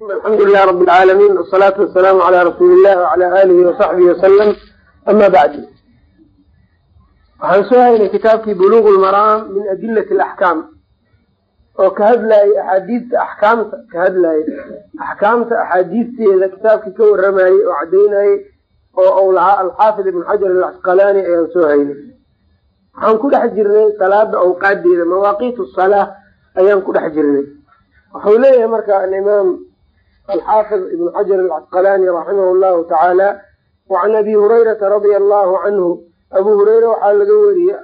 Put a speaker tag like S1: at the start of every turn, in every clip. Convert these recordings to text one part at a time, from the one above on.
S1: alxamdu lilah rabi alcaalamiin wasalaatu wasalaamu calaa rasuuli illah wacala aalihi wasaxbihi wasalam ama bacdu waxaan soo haynay kitaabkii buluuq lmaraam min adilati alaxkaam oo ka hadlayay axaadiista axkaamta ka hadlayay axkaamta axaadiisteeda kitaabkii ka waramayey oo cadaynayey oo u lahaa alxaafid ibn xajar alcasqalaani ayaan soo haynay waxaan ku dhex jirnay salaada awqaadeeda mawaaqiit salaa ayaan ku dhex jirnay alxaafid ibn xajar alcasqalaani raximah llahu tacaala wacan abi hurayrata radia allahu canhu abu hureyre waxaa laga weriye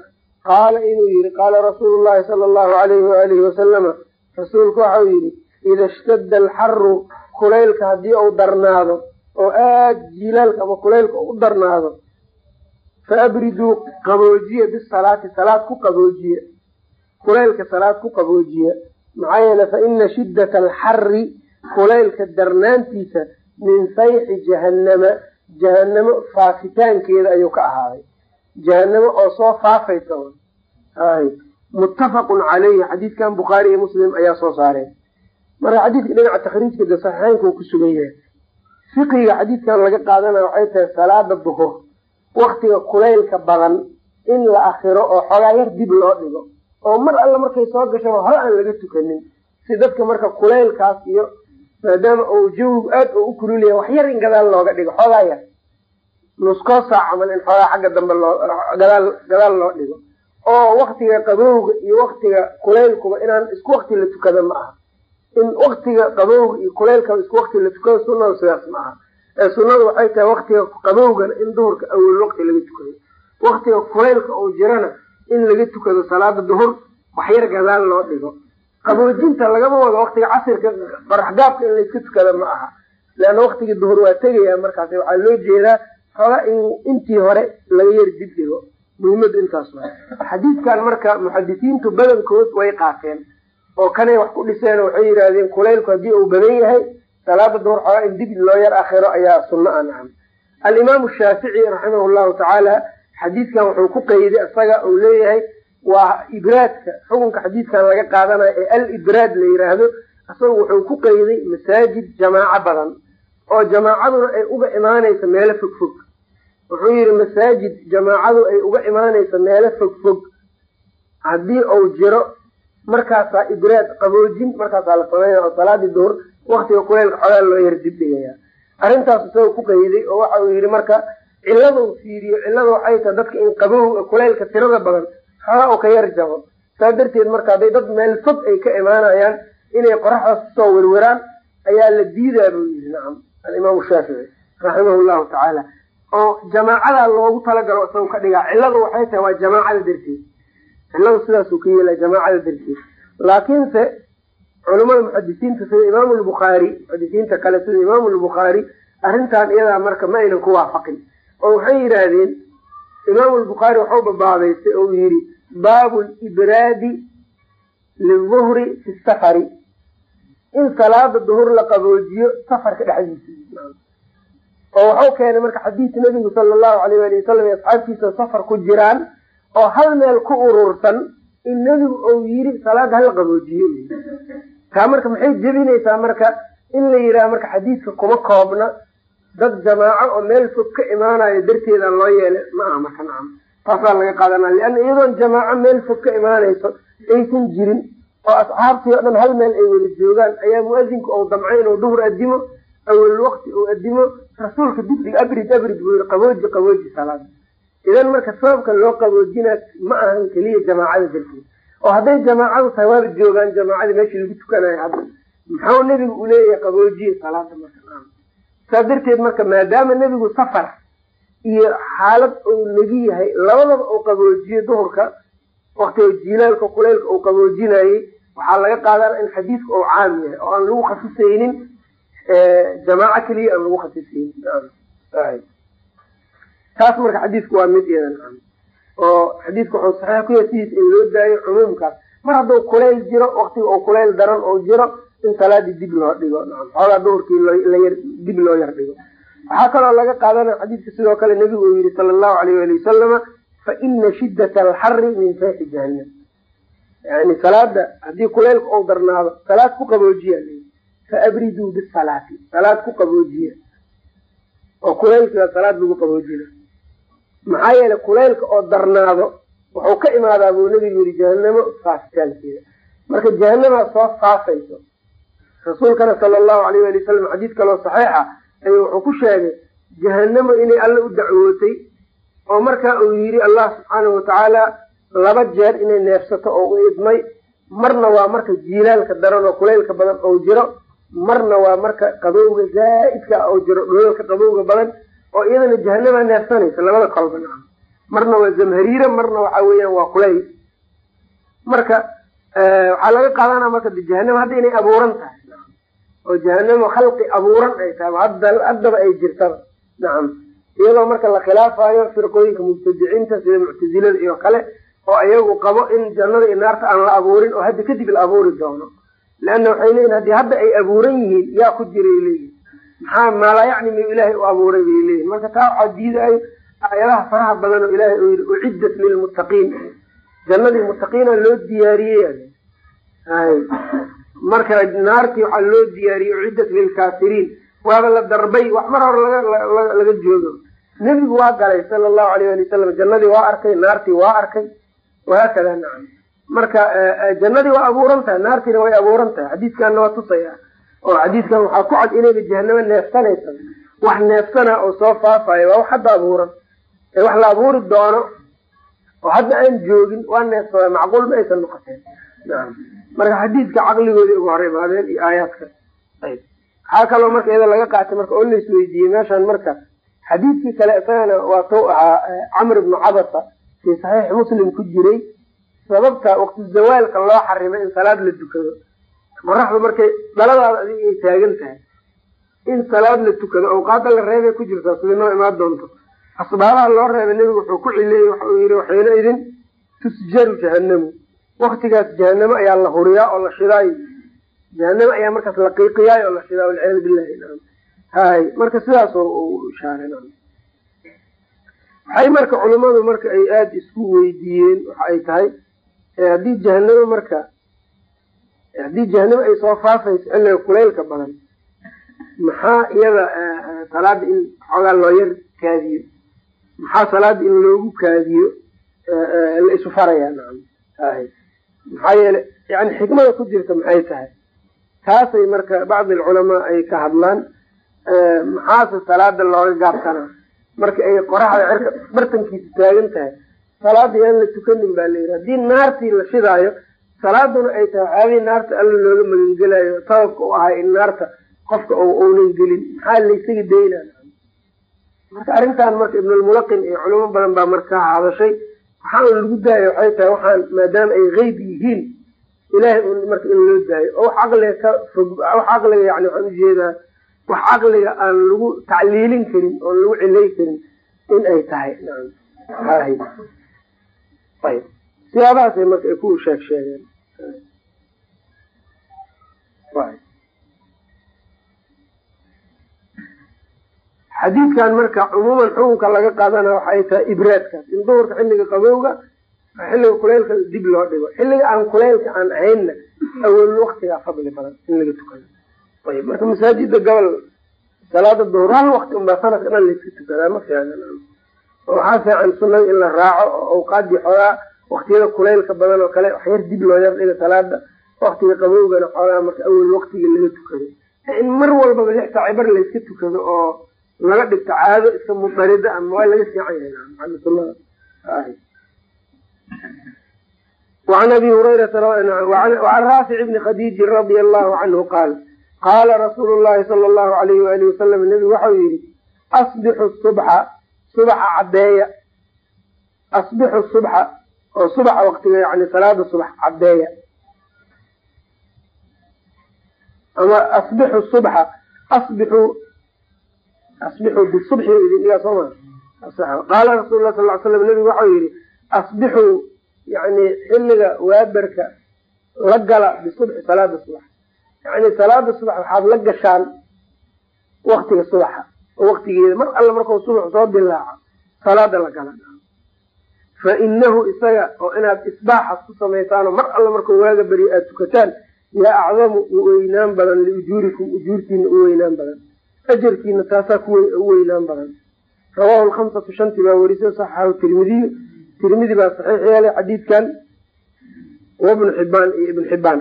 S1: qaala inuu yihi qaala rasuulu llahi sala allahu alayhi waalihi wasalama rasuulku waxau yihi ida ishtadda alxaru kulaylka haddii uu darnaado oo aada jilaalka ama kulaylka u darnaado fa abriduu qaboojiya bisalaati salaad ku qaboojiya kulaylka salaad ku qaboojiya maxaa yeele fa ina shiddata alxari kulaylka darnaantiisa min sayxi jahannama jahanamo faafitaankeeda ayuu ka ahaaday. Jahanamo oo soo faafaysa muttafaqun caleyhi xadiidkan bukhaari iyo muslim ayaa soo saareen marka xadiidka dhinaca takhriijka de saxiixeynka uu ku sugan yahay fiqiga xadiidkan laga qaadanaya waxay tahay salaada duhur waktiga kulaylka badan in la akhiro oo xogaa yar dib loo dhigo oo mar alle markay soo gashaba hore aan laga tukanin si dadka marka kulaylkaas iyo maadaama uu jawigu aad u u kululaya wax yar in gadaal looga dhigo xoogaa yar. Nuskoo saac camal in xoogaa xagga dambe gadaal loo dhigo. Oo waktiga qabowga iyo waktiga kulaylkuba inaan isku wakti la tukada ma aha. In waktiga qabowga iyo kulaylkaba isku wakti la tukado sunada sidaas ma aha. Ee sunadu waxay tahay waktiga qabowgana in duhurka awel waqti laga tukado waktiga kulaylka oo jirana in laga tukado salaada duhur wax yar gadaal loo dhigo qaboojinta lagama wado waktiga casirka baraxgaabka in layska tukada ma aha. Leanna waktigii duhur waa tegaya markaas waxaa loo jeedaa xoogaa in intii hore laga yar dib dhigo. Muhiimadu intaas waa xadiidkan marka muxadisiintu badankood way qaateen oo kanay wax ku dhiseen waxay yidhaahdeen kulaylku haddii uu badan yahay salaada duhur xoogaa in dib loo yar akhiro ayaa sunno a nacam. Alimaamu shaafici raximah llahu tacaala xadiidkan wuxuu ku qeyday isaga uu leeyahay waa ibraadka xukunka xadiidkan laga qaadanayo ee al ibraad la yiraahdo isaga wuxuu ku qeyday masaajid jamaaco badan oo jamaacaduna ay uga imaanayso meelo fog fog wuxuu yihi masaajid jamaacadu ay uga imaanayso meelo fog fog haddii uu jiro markaasaa ibraad qaboojin markaasaa la sameynaya oo salaadii duhur waktiga kuleylka xogaa loo yar dib dhigaya arrintaas isaga ku qeyday oo waxa uu yihi marka ciladu fiiriyo cilada waxay dadka in qabow kuleylka tirada badan xoogaa uu ka yar jabo. Saa darteed marka hadday dad meel fog ay ka imaanayaan inay qoraxdaas ku soo werweraan ayaa la diidaa buu yihi nacam alimaamu shaafici raximahu llahu tacaala. Oo jamaacadaa loogu talagalo isaga ka dhigaa ciladu waxay tahay waa jamaacada darteed. Ciladu sidaasuu ka yeela jamaacada darteed. Laakiinse culamada muxadisiinta sida imaamu lbukhaari muxadisiinta kale sida imaamu lbukhaari arrintan iyadaa marka ma aynan ku waafaqin. Oo waxay yidhaahdeen imaamu lbukhaari waxau babaabaystay oo yidhi baabu libraadi liduhri fi safari. In salaada duhur la qaboojiyo safarka dhexdiisa. Oo waxau keenay marka xadiis nabigu sala allahu alayh ali wasalam iyo asxaabtiisa safar ku jiraan oo hal meel ku urursan in nebigu uu yiri salaada hala qaboojiyo. Taa marka maxay jebinaysaa marka in la yidhaha marka xadiiska kuma koobna dad jamaaco oo meel fog ka imaanayo darteeda loo yeelay ma taasaa laga qaadanaya. Lianna iyadoon jamaaco meel fog ka imaanayso aysan jirin oo asxaabtii o dhan hal meel ay wada joogaan ayaa muadinku ou damcay inuu duhur adimo awel waqti uu adimo rasuulka dibdig abrid abrid buu yii qabooji qabooji salaada idan marka sababka loo qaboojina ma ahan keliya jamaacada darteed. Oo hadday jamaacadu tahay waaba joogaan jamaacadii meeshii lagu tukanayo hadda. Maxau nebigu u leeyahay qaboojiye salaada marka saa darteed marka maadaama nebigu safar iyo xaalad uu negi yahay labadaba uu qaboojiyo duhurka waktiga jilaalka kuleylka uu qaboojinayey waxaa laga qaadana in xadiidka uu caam yahay oo aan lagu khasisaynin jamaaco keliya aan lagu khasisaynin. Taas marka xadiidku waa mid iyada oo xadiidku wuxuu saxiix ku yahay sidiis in loo daayo cumuumkaas mar hadduu kuleyl jiro waktiga uu kuleyl daran uu jiro in salaadii dib loo dhigo xoogaa duhurkii layar dib loo yar dhigo waxaa kaloo laga qaadanaya xadiidka sidoo kale nebigu uu yihi sala allahu alayh ali wasalama fa ina shiddata alxari min sayxi jahannam. Yani salaada haddii kuleylka ou darnaado salaad ku qaboojiya. Faabriduu bisalaati salaad ku qaboojiya. Oo kulaylka salaad lagu qaboojina maxaa yeele kulaylka oo darnaado wuxuu ka imaadaa buu nabigu yiri jahanamo faafitaankeeda. Marka jahanamaa soo faafayso rasuulkana sala allahu alayh wali wasalam xadiis kaloo saxiixa ayuu wuxuu ku sheegay jahanamo inay alle u dacwootay oo marka uu yidhi allah subxaanahu watacaala laba jeer inay neefsato oo u idmay marna waa marka jiilaalka daran oo kulaylka badan oo jiro marna waa marka qabowga zaa'idka oo jiro dholalka qabowga badan oo iyadana jahanamaa neefsanaysa labada kolba. Naam. Marna waa zamhariira marna waxa weeyaan waa kulayl. Marka waxaa laga qaadanaa marka jahanama hadda inay abuuran tahay oo jahanamo khalqi abuuran ay tahay hadda haddaba ay jirtaba nacam iyadoo marka la khilaafayo firqooyinka mubtadiciinta sida muctazilada iyo kale oo iyagu qabo in jannada iyo naarta aan la abuurin oo hadda kadib la abuuri doono. Leanna waxay leeyihiin haddii hadda ay abuuran yihiin yaa ku jiray leeyihiin maxaa maalaa yacni miyu ilaahay u abuuray bay leeyihiin marka taa waxaa diidayo aayadaha faraha badan oo ilaahay uu yidhi uciddat lilmuttaqiin jannadii muttaqiina loo diyaariyey marka naartii waxaa loo diyaariyey uciddat lilkaafiriin waaba la darbay wax mar hore laga joogo. Nebigu waa galay sala allahu alayh ali wasalam jannadii waa arkay naartii waa arkay. Wahaakada nacam. Marka jannadii waa abuuran tahay naartiina way abuuran tahay. Xadiiskaana waa tusaya oo xadiiskan waxaa ku cad inayba jahanamo neefsanaysa wax neefsana oo soo faafayo waa wax hadda abuuran. Ee wax la abuuri doono oo hadda aan joogin waa neefsada macquul ma aysan noqoteen marka xadiidka caqligoodii uga hor imaadeen iyo aayaadka waxaa kaloo marka iyada laga qaatay marka oo lais weydiiyey meeshan marka xadiidkii kale isagana waa tou ahaa camr ibnu cabasa fii saxiix muslim ku jiray sababta waqti zawaalka loo xarimay in salaad la dukado. Qoraxdu markay dhaladaada adig ay taagan tahay in salaad la tukado awqaada la reebay ku jirtaa sida noo imaan doonto. Asbaabaha loo reebay nebigu wuxuu ku cileeyey waxa uu yihi waxayna idin tusjaru jahanamu waktigaas jahanamo ayaa la huriyaa oo la shidaayo jahanamo ayaa markaas la qiiqiyaayo oo la shidaa walciyaadu billahi. Hay marka sidaas ishaaray waxay marka culimadu marka ay aada isku weydiiyeen waxa ay tahay haddii jahanamo marka haddii jahanamo ay soo faafayso xilliga kulaylka badan maxaa iyada salaada in xoogaa loo yar kaadiyo? Maxaa salaada in loogu kaadiyo? La isu farayaa hay maxaa yeele yani xikmada ku jirta maxay tahay? Taasay marka bacdi alculamaa ay ka hadlaan maxaase salaada looga gaabsanaa marka ay qoraxda cirka bartankiisa taagan tahay salaada yaan la tukanin baa layidhi haddii naartii la shidaayo salaaduna ay tahay waxyaabihii naarta alla looga magangelayo sababka u ahaa in naarta qofka uunan gelin maxaa laysaga daynaa marka arrintan marka ibnulmulaqin iyo culimo badan baa marka hadashay waxaan lagu daaya waxay tahay waxaan maadaama ay qeyb yihiin ilahay marka in loo daayo. Oo wax caqliga ka fog wax caqliga yani waxaan u jeedaa wax caqliga aan lagu tacliilin karin oon lagu cilay karin in ay tahay. Ayb siyaabahaasay marka ay ku sheeg sheegeen xadiidkan marka cumuuman xukunka laga qaadana waxay tahay ibraadkaas. In duhurka xilliga qabowga xilliga kuleylka dib loo dhigo. Xilliga aan kuleylka aan ahaynna awal waktigaa fadli badan in laga tukado. Ayb marka masaajida gobol salaada duhur hal wakti unbaa sanadka dhan layska tukadaa ma fiicnan oo waxaa fiican sunada in la raaco oo awqaadii xoogaa waktiyada kuleylka badan oo kale waxyar dib loo yar dhiga salaada waktiga qabowgana xoogaa marka awal waktiga laga tukado. In mar walbaba lix saaci bar layska tukado oo laga dhigto caado iska mudarida ama waa laga fiican an abi hureyraan raafic bni khadiiji radia allahu canhu qaal qaala rasuulu llahi sala allahu alayh waali wasalam nebigu waxau yihi asbixu subxa subaxa cadeeya asbixu subxa oo subaxa waqtiga yani salaada subax cadeeya ama asbixu subxa asbixu asbixu bisubxi idin dhigaa soo maa qaala rasul lah sal l slam nebigu waxau yihi asbixuu yani xilliga waaberka la gala bisubxi salaada subax. Yani salaada subax waxaad la gashaan waktiga subaxa oo waktigeeda mar alle markau subax soo dilaaco salaada la gala. Fa inahu isaga oo inaad isbaaxas ku samaysaanoo mar alle markau waaga beriyo aada tukataan yaa acdamu u weynaan badan liujuurikum ujuurtiina u weynaan badan ajarkiina taasaa u weynaan badan. Rawahu lhamsatu shantii baa werisay saxaxahu tirmidiyu tirmidi baa saxiix yeelay xadiidkan. Wabnu xibaan iyo ibn xibaan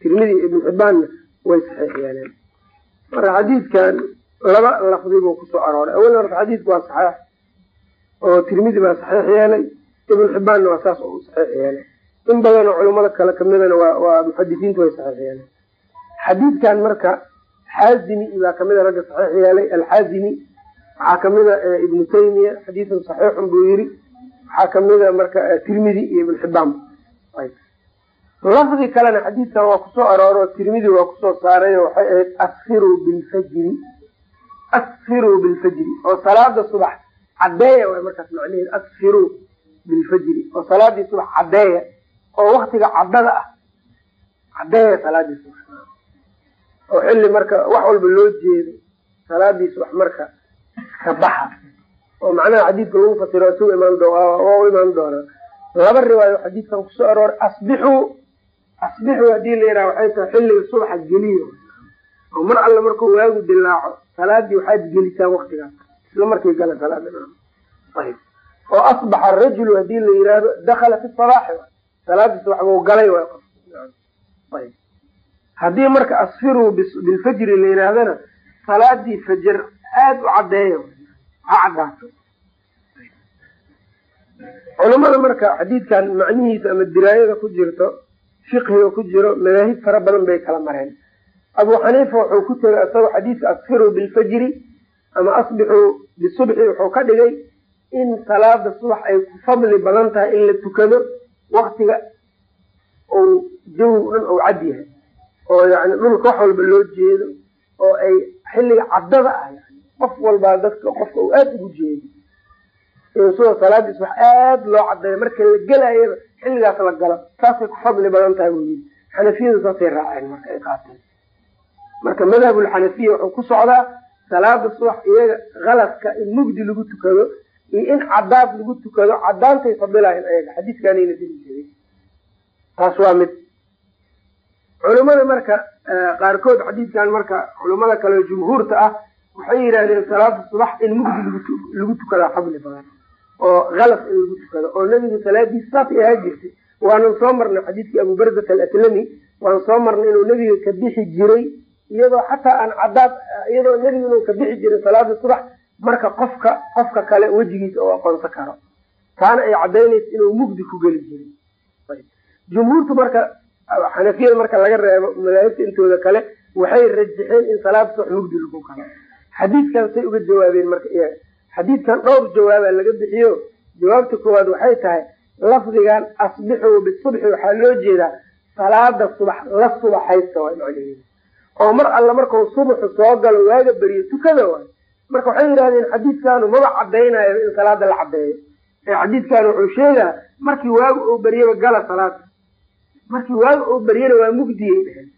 S1: tirmidi iyo ibn xibaanna way saxiix yeeleen marka xadiidkan laba lafdi buu ku soo arooray. Awal horta xadiidku waa saxeix oo tirmidi baa saxiix yeelay ibn xibaanna waa saas u saxiix yeelay in badanoo culamada kale kamidana waa muxadisiintu way saxiix yeeleen xadiidkan marka xaazimi baa kamida ragga saxiix yeelay alxaazimi waxaa kamida ibnu taymiya xadiidun saxiixun buu yiri waxaa kamida marka tirmidi iyo ibn xibaan lafdi kalena xadiidkan waa ku soo arooro tirmidi waa ku soo saaray waxay ahayd asfiruu bilfajri asfiruu bilfajri oo salaada subax cadeeya way markaas macnaheed asfiruu bilfajri oo salaadii subax cadeeya oo waktiga cadada ah cadeeya salaadii subax oo xilli marka wax walba loo jeedo salaadii subax marka ka baxa. oo macnaha xadiidka lagu fasiro isugu imaan imaan doonaa. Laba riwaayo xadiidkan ku soo arooray asbixuu asbixuu haddii la yidhaha waxay tahay xilliga subaxa geliyo. oo mar alle markuu waagu dilaaco salaadii waxaad gelisaan waktigaas isla markay gala salaada ayb oo asbaxa arajulu haddii la yidhaahdo dakala fi sabaaxi salaadii subax buu galay waay haddii marka asfiruu bilfajri la yidhaahdana salaadii fajar aada u caddeeya ha cadaato culamada marka xadiidkan macnihiisa ama diraayada ku jirto fiqhiga ku jiro madaahib fara badan bay kala mareen. Abu xaniifa wuxuu ku tegay isagoo xadiidka asfiruu bilfajri ama asbixuu bisubxi wuxuu ka dhigay in salaada subax ay ku fadli badan tahay in la tukado waktiga uu jawigu dhan uu cad yahay oo yani dhulka wax walba loo jeedo oo ay xilliga caddada ah yani qof walbaa dadka qofka uu aada ugu jeedo. Sidoo salaadii subax aada loo cadeeyo marka la gelayaba xilligaas la galo saasay ku fadli badan tahay yii xanafiyadu saasay raaceen marka ay qaateen. Marka madhabulxanafiya wuxuu ku socdaa salaada subax iyaga kalaska in mugdi lagu tukado iyo in cadaad lagu tukado cadaantay fadilayan ayaga. Xadiiskaanayna dili jirin taas waa mid culimada marka qaarkood xadiidkan marka culimada kale jumhuurta ah waxay yidhahdeen salaada subax in mugdi lagu tukadaa fadli badan oo kalas in lagu tukado oo nebigu salaadiisa saasay ahaa jirtay. Waanan soo marnay xadiidkii abubardat alatlami waan soo marnay inuu nebiga ka bixi jiray iyadoo xataa aan cadaad iyadoo nebigu inuu ka bixi jiray salaada subax marka qofka qofka kale wejigiisa oo aqoonsan karo. Taana ay cadaynaysa inuu mugdi ku geli jiray. Jumhuurtu marka xanafiyada marka laga reebo madaahibta intooda kale waxay rajixeen in salaada mugdi lagu kalo xadiidkan say uga jawaabeen marka xadiidkan dhowr jawaaba laga bixiyo. Jawaabta koowaad waxay tahay lafdigan asbixuu bisubxi waxaa loo jeedaa salaada subax la subaxaysta waay macnaheedu oo mar alle markau subaxu soo galo waaga beriyo tukada waay marka waxay yidhahdeen xadiidkanu maba cadaynayo in salaada la cadeeyo ee xadiidkan wuxuu sheegaa markii waaga uu beryaba gala salaada markii waaga uu beryana waa mugdiyay dheheen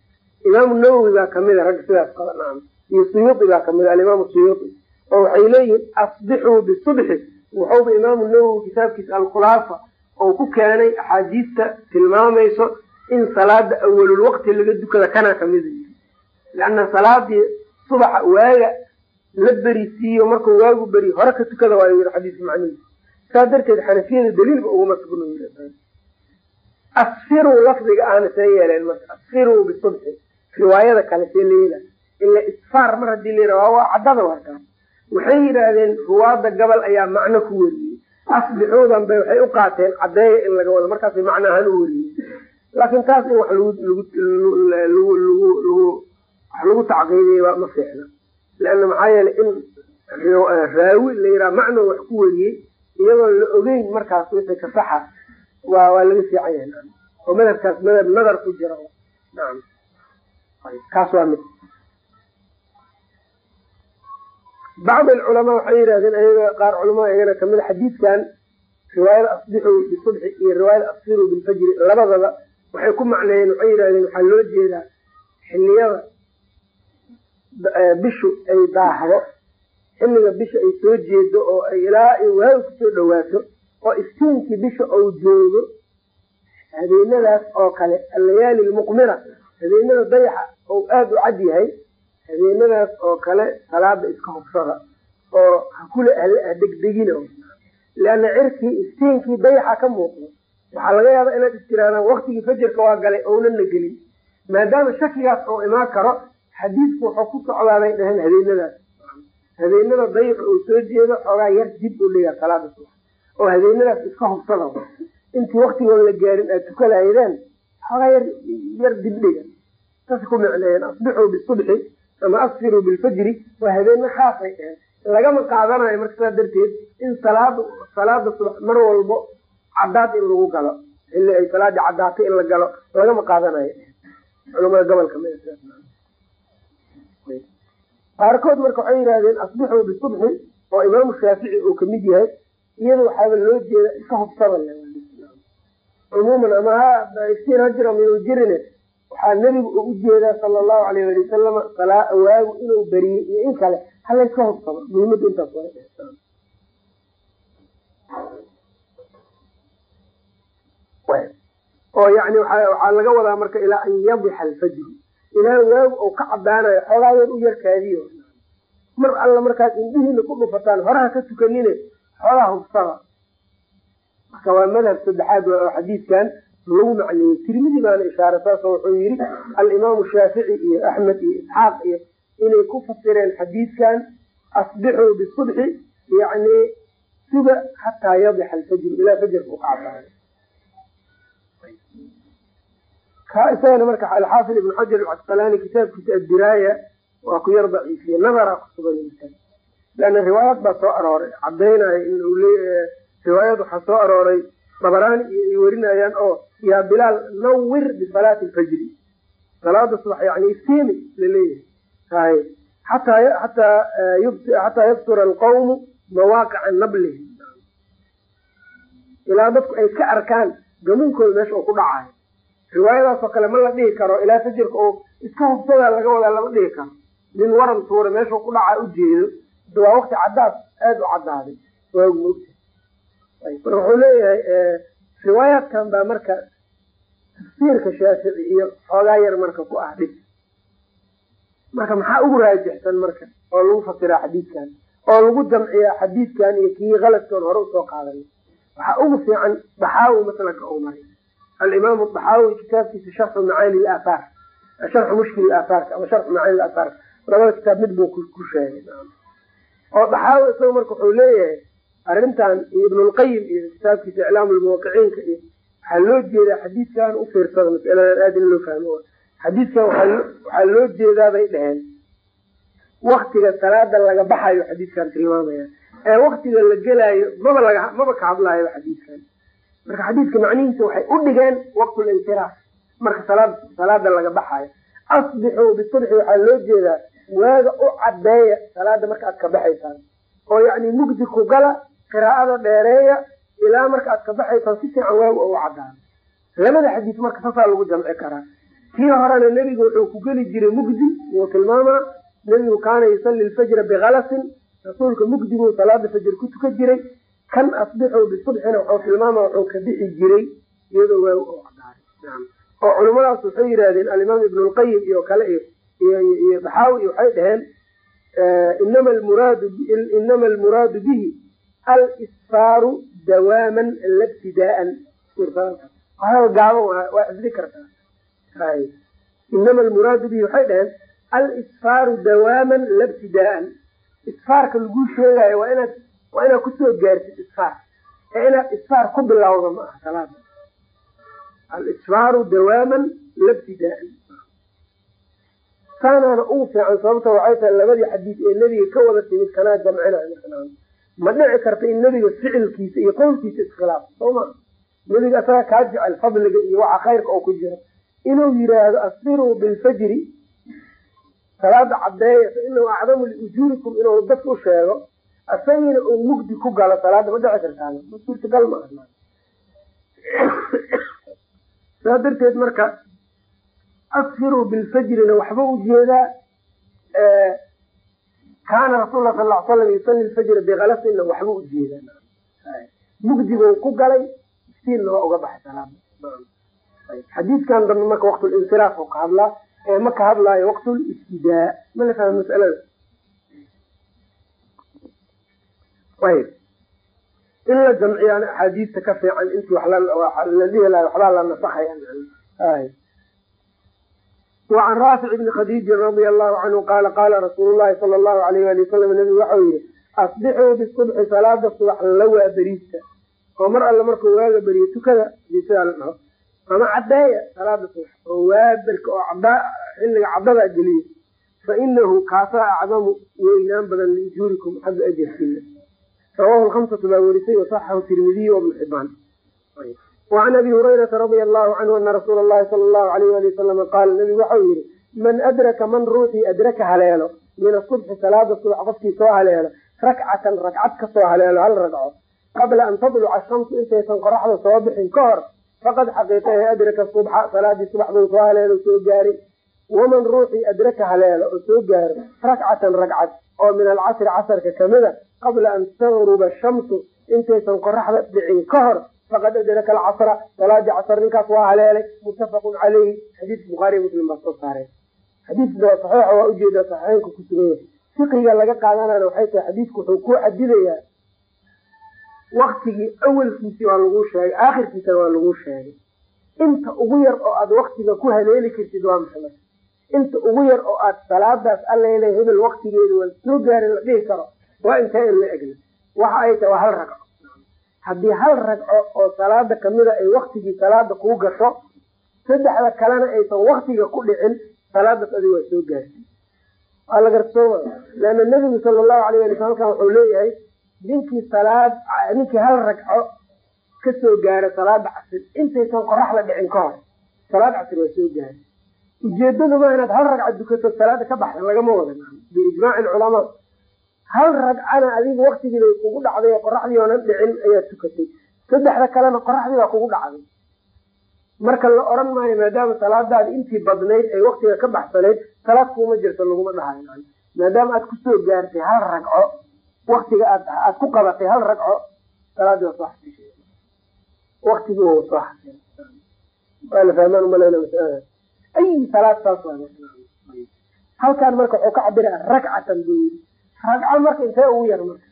S1: imaamu nawowi baa kamida ragga sidaas qaba nacam iyo suyuudi baa kamida alimaamu suyuudi oo waxay leeyihiin asbixuu bisubxi. Wuxuuba imaamu nawowi kitaabkiisa alkhulaasa oo ku keenay axaadiista tilmaamayso in salaada awalul waqti laga dukada kana kamida leanna salaadii subaxa waaga la berisiiyo markuu waagu beriyo hore ka tukada waa yii xadiiska macnihiisa. Saas darteed xanafiyada daliilba uguma sugno asfiruu lafdiga ahna see yeeleen marka asfiruu bisubxi riwaayada kale see leela ila isfaar mar haddii la yidhaha waa caddada warkaa waxay yidhaahdeen ruwaada gabal ayaa macno ku weriyey asbixuudan bay waxay u qaateen caddeeya in laga wado markaasay macno ahaan u weriyey laakiin taas in wax lagu tacqiidiya ma fiicna. Leanna maxaa yeelay in raawi la yidhaha macno wax ku weriyey iyadoo la ogeyn markaas wixii ka waa waa laga fiican yahay naam. Oo madhabkaas madhab nadar ku jira. Naam. Kaas waa mid. Bacd alculamaa waxay yidhahdeen ayaga qaar culamada iyagana ka mid xadiidkan riwaayada asbixuu bisubxi iyo riwaayada asfiruu bilfajri labadaba waxay ku macneeyeen waxay yidhahdeen waxaa loo jeedaa xiliyada bishu ay daahdo xilliga bisha ay soo jeedo oo ay ilaa waaga ku soo dhawaato oo iftiinkii bisha ou joogo habeenadaas oo kale allayaali lmuqmira habeenada dayaxa ou aada u cad yahay habeenadaas oo kale salaada iska hubsada oo hakula hadegdegina leanna cirkii istiinkii dayaxa ka muuqdo waxaa laga yaabaa inaad istiraadaan waktigii fajarka waa galay ounan la gelin maadaama shakigaas oo imaan karo xadiidku wuxuu ku socdaa bay dhaheen habeenadaas. Habeenada dayaxa uu soo jeedo xoogaa yar dib u dhiga salaada subax oo habeenadaas iska hubsada intii waktigoon la gaarin aad tukalahaydeen xoogaa yar yar dib dhiga saas ku micneeyeen asbixuu bisubxi ama asfiruu bilfajri waa habeena khaasay dhaheen lagama qaadanayo marka saas darteed in salaada salaada subax mar walbo cadaad in lagu galo. Xilli ay salaadii caddaatay in la galo lagama qaadanayo. Culamada gobolka qaarkood marka waxay yidhahdeen asbixuu bisubxi oo imaamu shaafici uu ka mid yahay iyada waxaaba loo jeeda iska hubsada cumuuman ama ha iftiin minuu jirine waxaa nebigu u u jeedaa sala allahu alayh ali wasalama salaa waagu inuu beriyey iyo in kale halayska hubsado muhimada intaas oo yani waxaa laga wadaa marka ilaa an yadixa alfajru ilaa waagu ou ka cadaanayo xoogaa yar u yarkaadiyo. Mar alla markaad indhihiina ku dhufataan horaha ka tukanine xoogaa hubsada marka waa madhab saddexaad oo xadiidkan lagu macneeyey tirmidi baana ishaara saasoo wuxuu yidhi alimaamu shaafici iyo axmed iyo isxaaq iyo inay ku fasireen xadiidkan asbixuu bisubxi yani suga xataa yadixa alfajru ilaa fajarka u ka isagana marka alxaafid ibn xajar alcasqalaani kitaabkiisa addiraaya waa ku yar daciifiye nadaraa ku leanna riwaayad baa soo arooray cadaynayo in riwaayad waxaa soo arooray dabaraani iyo ay werinayaan oo yaa bilaal nawir bisalaati alfajri salaada subax yani iftiimi la leeyahay xataa xataa xataa yabsura alqawmu mawaaqica nablihi ilaa dadku ay ka arkaan gamuunkooda meesha uu ku dhacayo riwaayadaasoo kale ma la dhihi karo ilaa fajirka oo iska hubsadaa laga wadaa lama dhihi karo nin waran tuura meeshuu ku dhaca ujeedo waa wakti cadaad aada u cadaaday mogta marka wuxuu leeyahay riwaayaadkan baa marka tafsiirka shaafici iyo xoogaa yar marka ku ah dhib marka maxaa ugu raajixsan marka? Oo lagu fasiraa xadiidkan. Oo lagu jamciyaa xadiidkan iyo kii kaladkoon hore u soo qaadanay waxaa ugu fiican daxaawi maslaka uu maray. Alimaam daxaawi kitaabkiisa sharxu macaani aaaar sharxu mushkil aahaarka ama sharxu macaani aahaarka labada kitaab mid buu ku sheegay oo daxaawi isaga marka wuxuu leeyahay arrintan iyo ibnulqayim iyo kitaabkiisa iclaam lmuwaqiciinka iyo waxaa loo jeedaa xadiidkan u fiirsada masaladan aad in loo fahmo. Xadiidkan waxaa loo jeedaa bay dhaheen. Waktiga salaada laga baxayo xadiidkan tilmaamaya ee waktiga la gelaayo maba laga maba ka hadlaayo xadiidkan. Marka xadiidka macnihiisa waxay u dhigeen waqtul insiraaf marka salaad salaada laga baxayo. Asbixuu bisubxi waxaa loo jeedaa waaga u cadeeya salaada marka aad ka baxaysaan oo yacni mugdi ku gala qiraa'ada dheereeya ilaa marka aad ka baxaysaan si fiican waagu oo u labada xadiis marka saasaa lagu jamci karaa. Kii horena nebigu wuxuu ku geli jiray mugdi wuu tilmaamaa nebigu kaana yusalli lfajra bikalasin rasuulka mugdiguu salaada fajr ku tukan jiray kan asbixuu bisubxina wuxuu tilmaama wuxuu ka bixi jiray iyadoo waagu oo cadaaday oo culimmadaas waxay yidhahdeen alimaam ibn lqayim iyo kale iyo daxaawi waxay dhaheen inama almuraadu bihi alisfaaru dawaaman labtidaaan gaabo waa isdi kartaa inama almuraadu bihi waxay dhaheen alisfaaru dawaaman labtidaaan isfaarka laguu sheegayo waa inaad waa inaad ku soo gaartid isfaar ee inaad isfaar ku bilowda ma aha salaada alisfaaru dawaaman labtidaaan saanaana ugu fiican sababta waxay tahay labadii xadiis ee nebiga ka wada timid kanaa jamcinayo ma dhici karta in nebiga ficilkiisa iyo qowlkiisa iskhilaaf sooma nebiga asaga kaa jecel fadliga iyo waxa khayrka oo ku jira. Inuu yiraahdo asbiruu bilfajri salaada cadeeya fa inahu acdamu liujuurikum inuu dadka u sheego asagiina uu mugdi ku galo salaada ma dhici kartaa? Ma suurtagal ma aha. Saa darteed marka asfiruu bilfajrina waxba u jeedaa kaana rasul la sal slam yusali lfajra bikalasina waxba u jeedaa mugdiguu ku galay iftiinna waa uga baxay xadiidkan dambe marka waqtulinsiraaf oo ka hadlaa ee ma ka hadlaayo waqtulistidaa ma la fahma masalada ayb in la jamciyaan axaadiista ka fiican intii la dhihi lahay waxbaa la nasakaya wacan raafic bni khadiijin radia allahu canhu qaala qaala rasuulu llahi sala allahu alayh ali wasalam nabigu waxau yihi asbixuu bisubxi salaada subax la waa beriista oo mar alle markuu waaga beriyo tukada haddii sidaa la dhaho ama caddeeya salaada subax oo waaberka oo xilliga caddadaa geliya fa inahu kaasaa acdamu weynaan badan liujuurikum xagga ajarkiina rawahu lhamsatu baa werisay wasaxahu tirmidiy wabnu xibaan wacan abi hurayrata radia allahu canhu ana rasuula allahi sala allahu alayh ali wasalama qaala nabigu waxau yihi man adraka man ruuxii adraka haleelo min asubxi salaada subax qofkii soo haleelo rakcatan ragcad ka soo haleelo hal ragco qabla an tadluca shamsu intaysan qoraxda soo bixin ka hor faqad xaqiiqahe adraka subxa salaadii subaxduu soo haleelo soo gaari waman ruuxii adraka haleelo oo soo gaaro rakcatan ragcad oo min alcasri casarka kamida ka faqad adraka alcasra salaadii casr ninkaas waa haleelay muttafaqun caleyhi xadiis bukhaariy muslim baa soo saareen xadiiska saxiixa waa ujeeda saxiixeynka ku sugan yahay fiqiga laga qaadanana waxay tahay xadiisku wuxuu ku xadidayaa waktigii awalkiisii waa laguu sheegay aakhirkiisana waa laguu sheegay inta ugu yar oo aad waktiga ku haleeli kartid waa maxamed inta ugu yar oo aad salaadaas allele hebel waktigeeda waa soo gaarin la dhihi karo waa intee in la egna waxa ay tahay waa hal ragco haddii hal ragco oo salaada kamida ay waktigii salaada kuu gasho saddexda kalena aysan waktiga ku dhicin salaadaas adiga waa soo gaarsi waa la garsooma leanna nebigu sala allahu alayh ali sl wuxuu leeyahay ninkii salaad ninkii hal ragco ka soo gaara salaada casir intaysan qoraxda dhicin ka hor salaad casir waa soo gaara ujeedadu ma inaad hal ragca dukato salaada ka baxda lagama wada biijmaaci alculamaa hal ragcana adiga waktigii bay kugu dhacday oo qoraxdii oonan dhicin ayaad tukatay. Saddexda kalena qoraxdii baa kugu dhacday. Marka la oran maayo maadaama salaadaadi intii badnayd ay waktiga ka baxsanayd salaad kuuma jirto laguma dhahayo maadaama aad ku soo gaartay hal ragco waktiga aad aad ku qabatay hal ragco salaadii waa soo xasishay waktigii waa soo xasay waa la fahmaan umaleyna masalada ay salaad saas waa halkaan marka wuxuu ka cabira ragcatan buu yiri ragco marka intee ugu yar marka?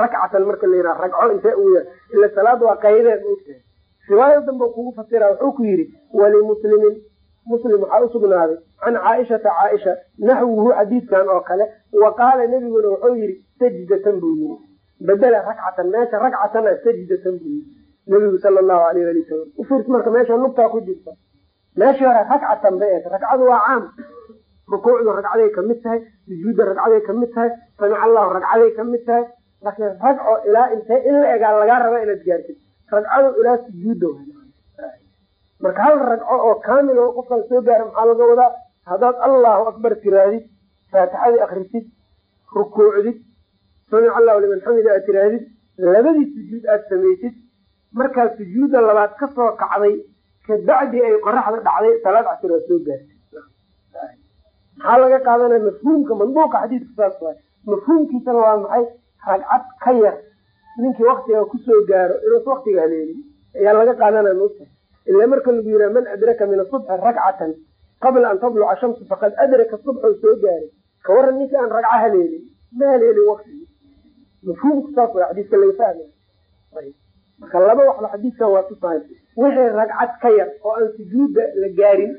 S1: Ragcatan marka la yidhaha ragco intee ugu yar. Ila salaad waa qaydeed ogtahay dambe kugu fasira wuxuu ku yidhi walimuslimin muslim waxaa usugnaaday can caaishata caaisha naxwuhu xadiidkan oo kale wa qaala nebiguna wuxuu yidhi sajdatan buu yiri bedela ragcatan meesha ragcatana sajdatan buu yiri nebigu sala allahu alayh ali wasalam ufiirs marka meesha nugtaa ku jirta. Meeshii hore ragcatan bay ahayd ragcadu waa caam rukuucdu ragcaday ka mid tahay sujuudda ragcaday ka mid tahay samic allahu ragcaday ka mid tahay laakiin ragco ilaa intee in la egaa lagaa raba inaad gaartid. Ragcadu ilaa sujuudda marka hal ragco oo kaamil oo qofkaan soo gaara maxaa laga wadaa? Haddaad allahu akbar tiraadid faatixadii akrisid rukuucdid samic allahu liman xamida aad tiraadid labadii sujuud aad samaysid markaa sujuudda labaad ka soo kacday kabacdi ay qoraxda dhacday salaad casir waa soo gaartay maxaa laga qaadanaya mafhuumka manduuqa xadiidka saas waay. Mafhuumkiisana waa maxay? Ragcad ka yar. Ninkii waktiga ku soo gaaro inuus waktiga haleelin ayaa laga qaadanaya mota ila marka lagu yiraha man adraka min asubxi ragcatan qabla an tadluca shamsu faqad adraka subxu soo gaaray. Ka waran ninkii aan ragco haleelin ma haleelin waktigi mafhuumka saas way xadiiska laga fahmaya marka laba waxba xadiidkan waa tusahay wixii ragcad ka yar oo aan sujuudda la gaarin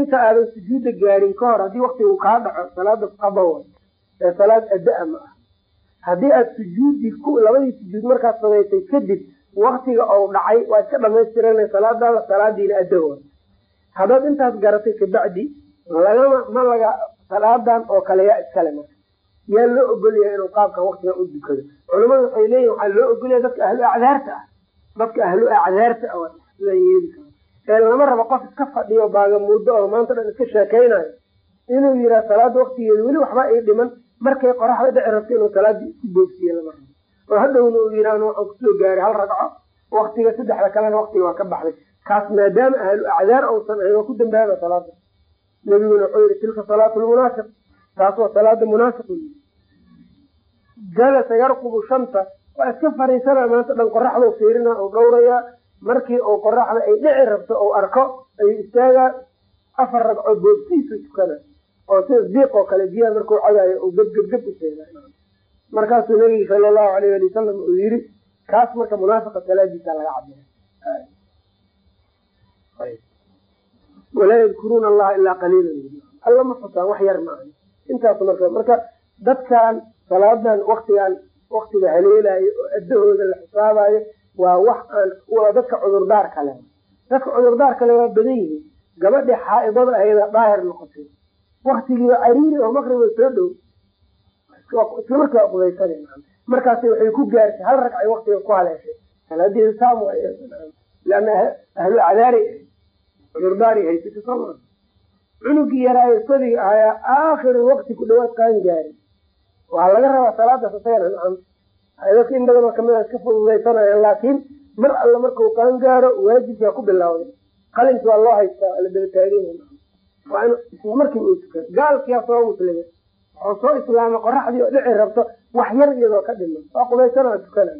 S1: inta aadan sujuudda gaarin ka hor haddii waktigu kaa dhaco salaada qaba wa ee salaad ada-a ma ah haddii aad sujuudi labadii sujuud markaad samaysay kadib waktiga ou dhacay waa iska dhamaystirana salaadaada salaadiina adawa haddaad intaas garatay kabacdi lagama ma laga salaadan oo kale yaa iskale marka yaa loo ogolyahay inuu qaabkan waktiga u dukado. Culamadu waxay leeyihiin waxaa loo ogolyahay dadka ahlu acdaarta ah. Dadka ahlu acdaarta ah sida yeeli karo ee lama rabo qof iska fadhiyo baagamuuddo oo maanta dhan iska sheekaynayo. Inuu yiraa salaada waktigeeda weli waxba ii dhiman markay qoraxda dhici rabto inuu salaadii isku boogsiye lama rabo. Oo hadhowna uu yiraan waxaan ku soo gaaray hal ragco waktiga saddexda kalena waktiga waa ka baxday. Kaas maadaama ahlu acdaar uusan ahayn waa ku dambaaba salaada nabiguna wuxuu yihi tilka salaatu lmunaafiq taas waa salaada munaafiq jalasa yarqubu shamsa waa iska fariisana maanta dhan qoraxdau fiirina oo dhowrayaa markii uu qoraxda ay dhici rabto ou arko ayuu istaagaa afar ragcood boodkiisu tukana oo sida diiq oo kale biyaha markuu cagaayo uu gebgebgeb u seega markaasuu nabiga sala allahu alayh ali wasalam uu yiri kaas marka munaafiqa salaadiisa laga cabira walaa yadkuruuna allaha ilaa qaliilan. Alla ma xusaan wax yar maaha intaas marka marka dadkan salaadan waktigan waktiga haleelayo oo addahooda la xisaabayo waa wax aan waa dadka cudurdaar kale dadka cudurdaar kale waa badan yihiin. Gabadhii xaaidada ahayda daahir noqotay. Waktigiiba cariiri oo maqriba soo dhow isla markaa qubaysan markaas waxay ku gaartay hal ragcay waktiga ku haleeshay. Salaadeeda saam lana ahlu cadaari cudurdaari haysata sooma cunugii yaraayo sadiga ahayaa aakhiru waqti ku dhawaad qaan gaari. Waxaa laga rabaa salaadaas nacam dadka in badanoo kamida iska fududaysanaya laakiin mar alle markuu qaan gaaro waajibkaa ku bilawday qalinki waa loo haystaa la daba taagin waa in isla markiiba uu tukado gaalkiyaa soo muslima wuxuu soo islaamay qoraxdii oo dhici rabto wax yar iyadoo ka dhiman. Waa qubaysanaa tukana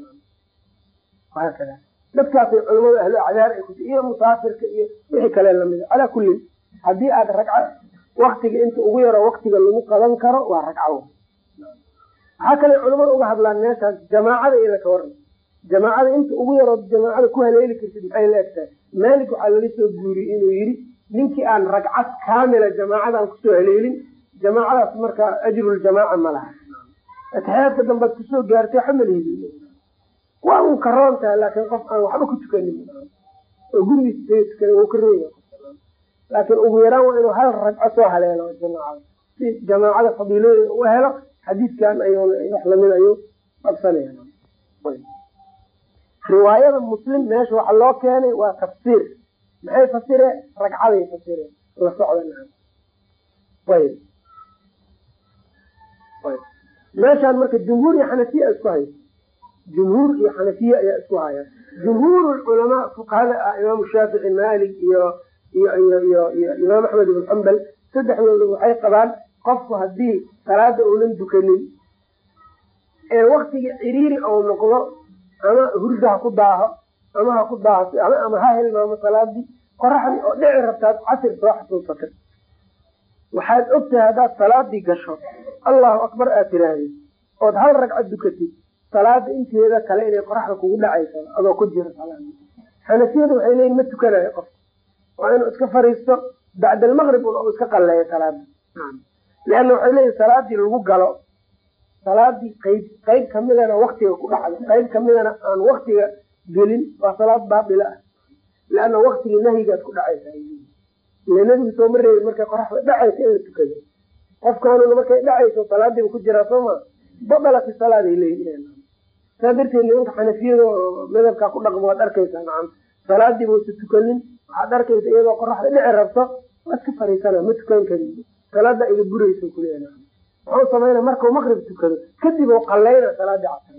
S1: dadkaasay culamada ahlu acdaar ay kuti iyo musaafirka iyo wixii kale lamida calaa kullin haddii aad ragca waktiga inta ugu yaro waktiga lagu qaban karo waa ragco waxaa kale culamada uga hadlaan meeshaas jamaacada ila ka waran jamaacada inta ugu yaroo jamaacada ku haleeli kartid maxay la egtahay? Maalik waxaa laga soo guuriyey inuu yidhi ninkii aan ragcad kaamila jamaacadan ku soo haleelin jamaacadaas markaa ajruljamaaca ma laha. Atixyaadka dambead ku soo gaartay xamalheedi waa uu karoon tahay laakiin qof aan waxba ku tukanin. Oo tukana wuu ka rooya. Laakiin ugu yaraan waa inuu hal ragco soo haleelo jamaacada. Si jamaacada fadiiladeeda u helo xadiidkan ayuu wax la mid ayuu qabsanaya riwaayada muslim meesha waxa loo keenay waa tafsiir. Maxay fasire ragcaday fasire la socda ayb. Meeshaan marka jumhuur iyo xanafiya isku haysa jumhuur iyo xanafiye ayaa isku haya jumhuur culamaa fuqahada ah imaamu shaafici maalik iyo iyo iyo imaam axmed ibn xambal saddexdooda waxay qabaan qofku haddii salaada uunan dukanin ee waktiga ciriiri ou noqdo ama hurda ha ku daaho ama ha ku daaho ama ha hilmaamo salaadii qoraxdii oo dhici rabtaad casir soo xasuusatay waxaad ogtahay haddaad salaadii gasho allahu akbar aad tiraahdeed ood hal ragco dukatid salaada inteeda kale inay qoraxda kugu dhacaysa adoo ku jira salaada xanafiyadu waxay leeyiin ma tukanayo qof waa inuu iska fariisto bacda almaqrib un iska qalleeyo salaada leanna waxay leeyihiin salaadii lagu galo salaadii qayb qayb kamidana waktiga ku dhacdo qayb kamidana aan waktiga gelin waa salaad baatila ah leanna waktigii nahyigaad ku dhacaysa ile nabigu sooma reebin markay qoraxda dhacaysa in la tukado qofkaanuna markay dhacayso salaadiiba ku jiraa sooma badalati salaaday leeyihiin saa darteed nimanka xanafiyada oo madhabkaa ku dhaqmo waad arkaysaa nacam tukanin waxaad arkaysa iyadoo qoraxda dhici rabto waad ka fariisana ma tukan karin salaada iga buraysa muxuu samayna markuu maqrib tukado kadib u qallayna salaadii casr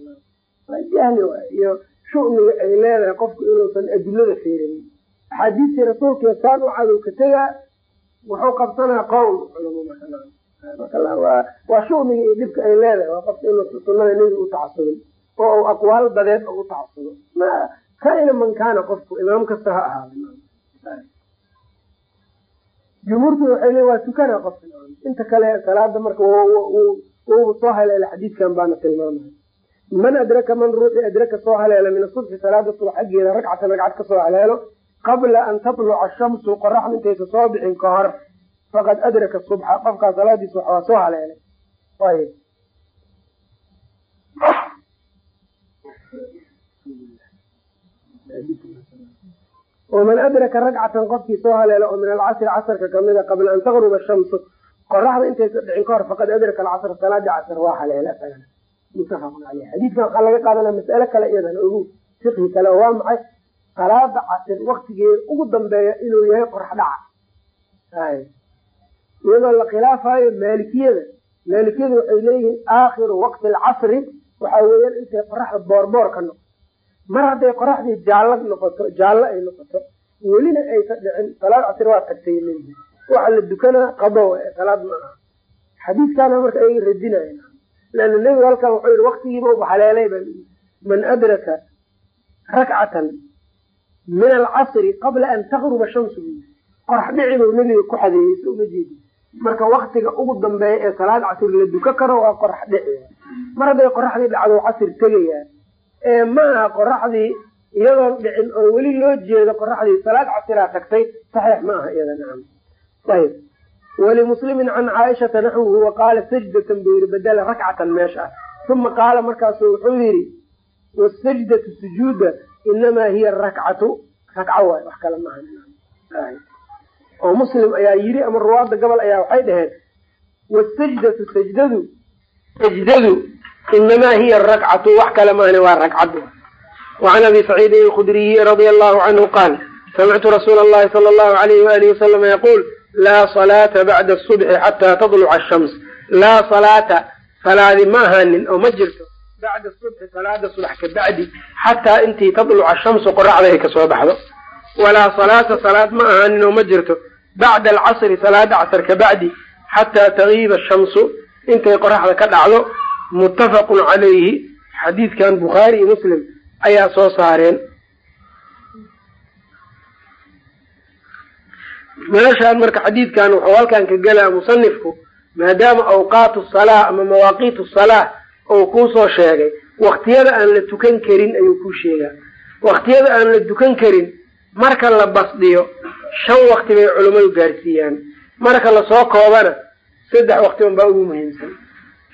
S1: iyo shu'miga ay leedahay qofku inuusan adilada feerinin axaadiistii rasuulka saan u cadow ka tegaa wuxuu qabsanaa qowl waa shu'miga iyo dhibka ay leedahay waa qofka inuusan sunada nebiga u tacasubin oo u aqwaal badeed oo u tacasubo kaina man kaana qofku imaam kasta ha ahaada jumhuurtu waxay le waa tukana qofka inta kale salaada marka wuu soo haleela xadiidkan baana tilmaamaya man adraka man ruuxii adraka soo haleela min asubxi salaada subax xaggeeda ragcatan ragcad ka soo haleelo qabla an tatluca ashamsu qoraxda intaysa soo bixin ka hor faqad adraka subxa qofkaa salaadiis wax waa soo haleelay ayb waman adraka ragcatan qofkii soo haleelo oo min alcasri casrka kamida qabla an taqruba shamsu qoraxda intaysa dhicin ka hor faqad adraka alcasr salaadii casr waa haleela mutafaqun laga qaadana mas'ale kale iyadana ogu fiqhi kale waa maxay? Salaada casir waktigeeda ugu dambeeya inuu yahay qorax dhaca. Iyadoo la khilaafayo maalikiyada maalikiyadu waxay leeyihiin aakhiru waqti alcasri waxaa weeyaan intay qoraxda boorboor ka noqoto mar hadday qoraxdii jaalla noqoto jaallo ay noqoto welina aysan dhicin salaad casir waa tagtay leeyihiin waxa la dukanaa qado salaad ma aha. Xadiidkaana marka ay radinaya leanna nebigu halkan wuxuu yihi waktigiiba haleelay ba man adraka rakcatan min alcasri qabla an taqruba shamsu. Qorax dhici buu nebiga ku xadeeyey so uma jeedi. Marka waktiga ugu dambeeya ee salaad casri la duka karo waa qorax dhici. Mar hadday qoraxdii dhacdo casr tegayaa. ee ma aha qoraxdii iyadoon dhicin oo weli loo jeedo qoraxdii salaad casiraa tagtay saxiix ma aha iyada nacam ayb walimuslimin can caaishata naxwuhu waqaala sajdatan buu yihi badala rakcatan meesha ah. Uma qaala markaasu wuxuu yihi wasajdatu sujuuda inamaa hiya rakcatu. Rakco waay wax kale maaha oo muslim ayaa yiri ama ruwaada gobol ayaa waxay dhaheen wasajdatu sajdadu sajdadu inamaa hiya rakcatu wax kale maahane waa ragcad wacan abi saciidin alkhudriyi radia allahu canhu qaal samictu rasuula allahi sala allahu alayhi waalihi wasalama yaquul laa salaata bacda asubxi xataa tadluca ashams laa salaata salaadi ma ahaanin oo ma jirto bacda subxi salaada subax ka bacdi xataa intii tadluca shamsu qoraxda ay ka soo baxdo walaa salaata salaad ma ahaanin oo ma jirto bacda alcasri salaada casr ka bacdi xataa tagiiba ashamsu intay qoraxda ka dhacdo muttafaqun calayhi xadiidkan bukhaari iyo muslim ayaa soo saareen. Meeshaan marka xadiidkan wuxuu halkan ka gelaa musanifku maadaama awqaatu salaa ama mawaaqiitu salaa ou kuusoo sheegay. Waktiyada aan la tukan karin ayuu kuu sheegaa. Waktiyada aan la tukan karin marka la basdiyo shan wakti bay culammadu gaarsiiyaan. Marka la soo koobana saddex wakti un baa ugu muhiimsan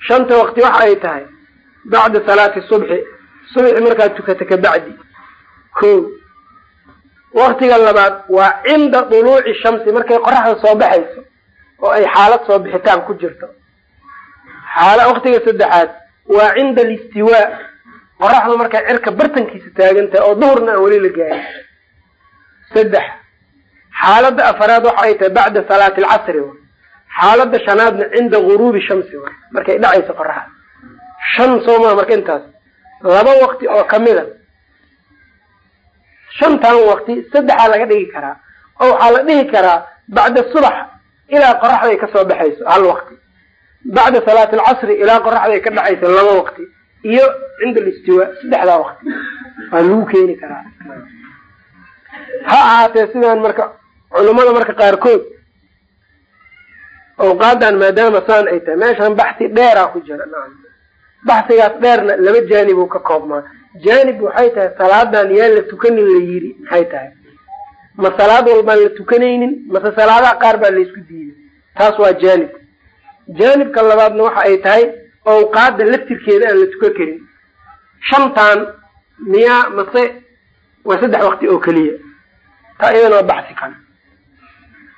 S1: shanta wakti waxa ay tahay bacda salaati subxi subxi markaad tukata ka bacdi. Ko waktiga labaad waa cinda duluuci shamsi markay qoraxda soo baxayso oo ay xaalad soo bixitaan ku jirto. Xaala waktiga saddexaad waa cinda alistiwaa qoraxdu markay cirka bartankiisa taagan tahay oo duhurna aan weli la gaarin. Saddex. Xaaladda afaraad waxa ay tahay bacda salaati alcasri wa xaaladda shanaadna cinda guruubi shamsi wa markay dhacayso qoraxda shan soo maa marka intaas laba wakti oo kamida shantan wakti saddexaa laga dhigi karaa oo waxaa la dhihi karaa bacda subax ilaa qoraxda ay ka soo baxayso hal wakti bacda salaati alcasri ilaa qoraxda ay ka dhacayso laba wakti iyo cinda alistiwaa saddexdaa wakti waa lagu keeni karaa. Ha ahaatee sidaan marka culummada marka qaarkood awqaadan maadaama saan ay tahay meeshan baxsi dheeraa ku jira. Nacam baxsigaas dheerna laba jaanib uu ka koobmaa. Jaanib waxay tahay salaadan yaa la tukanin la yiri maxay tahay? Ma salaad walbaan la tukanaynin mase salaadaha qaar baa laysku diiday. Taas waa jaanib. Jaanibka labaadna waxa ay tahay awqaada laftirkeeda aan la tukan karin. Shantan miyaa mase waa saddex waqti oo keliya. Taa iyadana waa baxsi kale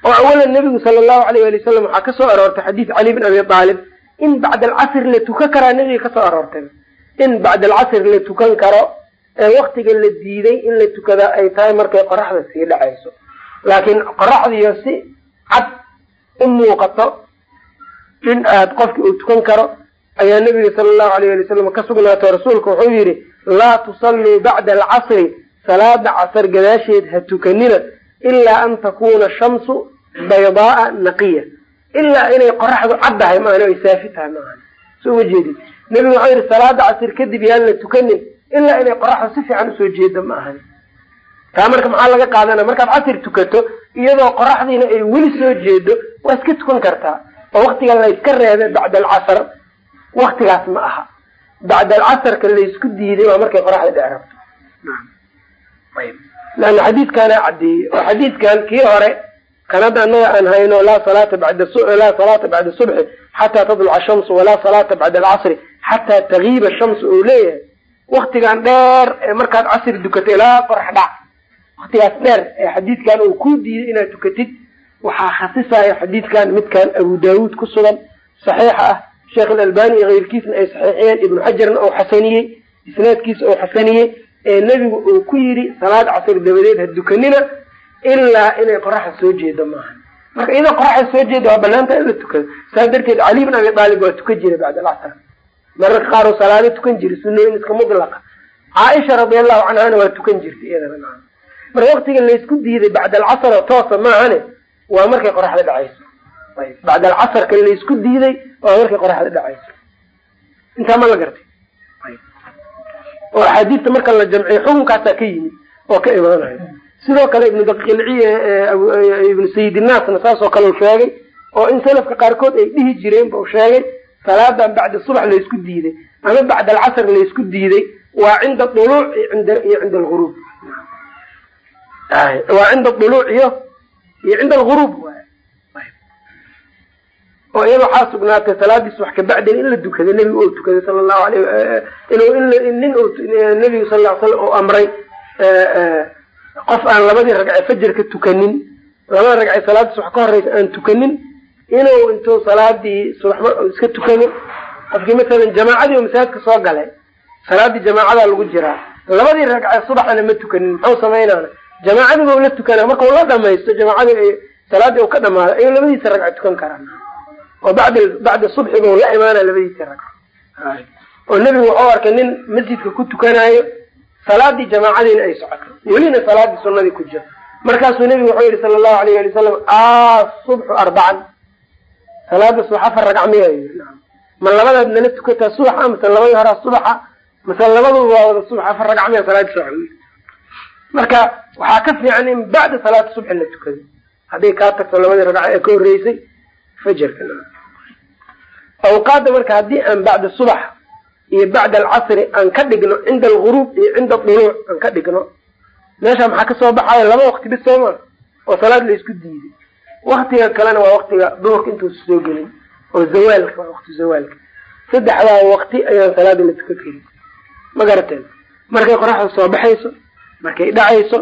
S1: oo awalan nebigu sala allahu alayh wali wasalam waxaa ka soo aroortay xadiis cali bin abi aalib in bacda alcasr la tukan karaa nebiga ka soo aroortay. In bacda alcasr la tukan karo ee waktiga la diiday in la tukadaa ay tahay markay qoraxda sii dhacayso. Laakiin qoraxdiyo si cad u muuqato in aad qofki uu tukan karo ayaa nebiga sala allahu alayh ali wasalam ka sugnaatay. Rasuulka wuxuu yidhi laa tusalluu bacda alcasri salaada casar gadaasheed ha tukanina ilaa an takuuna shamsu baydaaa naqiya. Ilaa inay qoraxdu caddahay maahane ay saafi tahay maahan soo ma jeedin. Nebigu wuxuu yidhi salaada casir kadib yaan la tukanin ilaa inay qoraxdu si fiican u soo jeeda ma ahan taa marka maxaa laga qaadanaya markaad casir tukato iyadoo qoraxdiina ay weli soo jeedo waa iska tukan kartaa. Oo waktiga layska reebay bacda alcasr waktigaas ma aha. Bacda alcasrka laysku diiday waa markay qoraxda dhec rabto. Leanna xadiidkaana caddeeyey. Oo xadiidkan kii hore kan hadda aan hayno laa salaata bada laa salaata bacda subxi xataa tadluca shamsu walaa salaata bacda alcasri xataa tagiiba shamsu oo leeyahay. Waktigan dheer ee markaad casri dukato ilaa qorax dhac. Waktigaas dheer ee xadiidkan uu ku diiday inaad tukatid waxaa khasisaya xadiidkan midkan abu daawuud ku sugan saxiixa ah. Sheekh alalbani iyo keyrkiisna ay saxiixiyeen ibnu xajarna oo xasaniyey isnaadkiisa oo xasaniyey ee nebigu uu ku yidhi salaad casr dabadeed ha dukanina ilaa inay qoraxda soo jeedo maaha marka iyadoo qoraxda soo jeeda waa banaanta in la tukado saas darteed cali bin abi aalib waa tukan jiray bacda alcasr mararka qaar oo salaado tukan jiray sunooyin iska mudlaqa caaisha radiallahu canhana waa tukan jirtay iyadana marka waktiga laysku diiday bacda alcasr oo toosa maahane waa markay qoraxda dhacayso bacda alcasrka laysku diiday waa markay qoraxda dhacayso intaa ma la gartay oo axaadiista marka la jamciyo xukunkaasaa ka yimid oo ka imaanayo sidoo kale ibnu daqiilciye ibnu sayidinaasna saasoo kale u sheegay oo in salafka qaarkood ay dhihi jireen ba u sheegay salaadan bacda subax laysku diiday ama bacda alcasr laysku diiday waa cinda duluuc iyo cinda alghuruub waa cinda duluuc iyo iyo cinda alghuruub oo iyada waxaa sugnaatay salaadii subax kabacdin in la dukada nebigu oo tukaday sala allahu in nin nebigu sal ly slam oo amray qof aan labadii ragce fajarka tukanin labada ragce salaadii subax ka horeysa aan tukanin inuu intuu salaadii subaxba iska tukado qofkii masalan jamaacadii masaajidka soo galay salaadii jamaacadaa lagu jiraa. Labadii ragce subaxana ma tukanin muxuu samaynaana jamaacadiiba u la tukana markau la dhamaysto jamaacadii salaadii u ka dhamaado ayuu labadiisa ragce tukan karaa. Oo bacd bacda subxiba u la imaana labadiisa ragco oo nebigu wuxuu arkay nin masjidka ku tukanayo salaadii jamaacadiina ay socoto. Welina salaadii sunadii ku jiro markaasuu nebigu wuxuu yihi sala allahu alayh ali wasalam asubxu arbacan salaada subax afar ragc miya ma labadaad tukataa subaxa mase labadii horaa subaxa mase labaduba wada subax afar ragc miya salaadi soco marka waxaa ka fiican in bacda salaati subxi la tukado. Hadday kaa tagto labadii ragca ee ka horreysay fajarka. Awqaadda marka haddii aan bacda subax iyo bacda alcasri aan ka dhigno cinda alguruub iyo cinda duluuc aan ka dhigno. Meesha maxaa ka soo baxayo laba waqti bis sooma oo salaad la isku diiday. Waktiga kalena waa waktiga duhurka intuusa soo gelin oo zawaalka waa waqti zawaalka. Saddexdaa waqti ayaan salaada la tukan karin ma garateen markay qoraxda soo baxayso markay dhacayso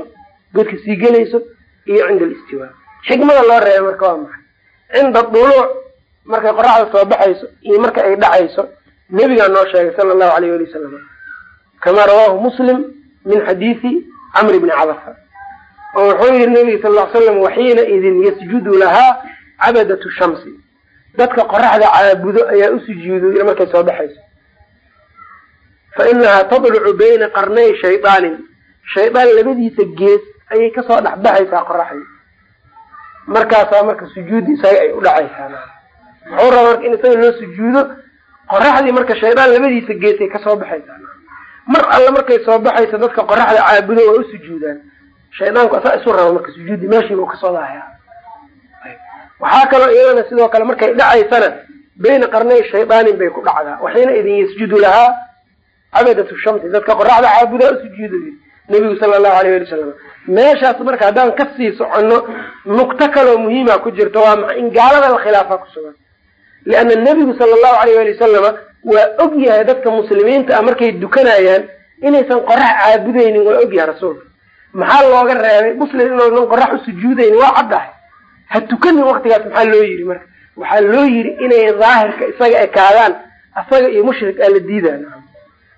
S1: godka sii gelayso iyo cinda alistiwaa. Xikmada loo reebay marka waa maxay? Cinda duluuc markay qoraxda soo baxayso iyo marka ay dhacayso nebigaa noo sheegay sala allahu alayh ali wasalam kamaa rawaahu muslim min xadiisi camr bni cabasa oo wuxuu yihi nabiga sal ly slam waxiina idin yasjudu lahaa cabadatu shamsi dadka qoraxda caabudo ayaa u sujuudo markay soo baxayso. fa inahaa tadlucu bayna qarnay shaydaanin shaydaan labadiisa gees ayay ka soo dhexbaxaysaa qoraxdii markaasaa marka sujuudi isaga ay u dhacaysaa. Muxuu rabaa marka in isaga loo sujuudo qoraxdii marka shaydaan labadiisa geesay ka soo baxaysaa mar alle markay soo baxayso dadka qoraxda caabudo waa u sujuudaan. Shaydaanku asaa isu raba marka sujuudi meeshiiba u ka soo dahayaa waxaa kaloo iyadana sidoo kale markay dhacaysana bayna qarnay shaydaanin bay ku dhacdaa. Waxiina idin yasjudu lahaa cabadatu shamsi. Dadka qoraxda caabudaa u sujuuda nebigu sala allahu alayh ali wasalam meeshaas marka haddaan ka sii soconno nugto kaloo muhiima ku jirto waa maxay in gaalada la khilaafa ku sugan lianna nebigu sala allahu alayh ali wasalama waa og yahay dadka muslimiinta ah markay dukanayaan inaysan qorax caabudaynin waa og yahay rasuulka. Maxaa looga reebay? Muslim inuunan qorax u sujuudaynin waa caddahay ha tukanin waktigaas maxaa loo yidhi marka? Waxaa loo yidhi inay daahirka isaga ekaadaan asaga iyo mushrik aa la diidaa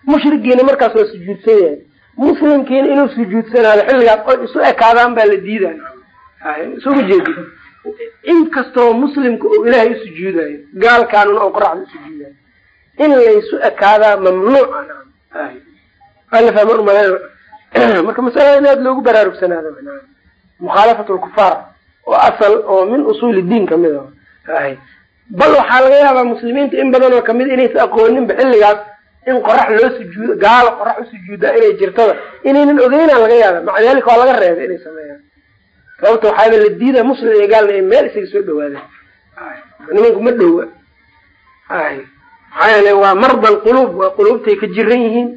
S1: mushrigiina markaas waa sujuudsan yahay muslimkiina inuu sujuudsanaado xilligaas o isu ekaadaan baa la diidaa isugu jeedi inkastoo muslimka uu ilaahay u sujuudayo gaalkaanuna oo qoraxda u sujuudayo in laysu ekaadaa mamnuuca marka masalada in aad loogu baraarugsanaado mukhaalafat lkufaar oo asal oo min usuuli diin ka mid a bal waxaa laga yaabaa muslimiinta in badan oo ka mid inaysa aqooninba xilligaas in qorax loo sujuudo gaalo qorax u sujuudaa inay jirtada inaynan ogeynaan laga yaaba maca waa laga reebay inay sameeyaan sababta waxaaba la diida muslim iyo gaalna meel isaga soo dhawaadaan nimanku ma dhowa maxaa yeele waa marda alquluub waa quluubtay ka jiran yihiin.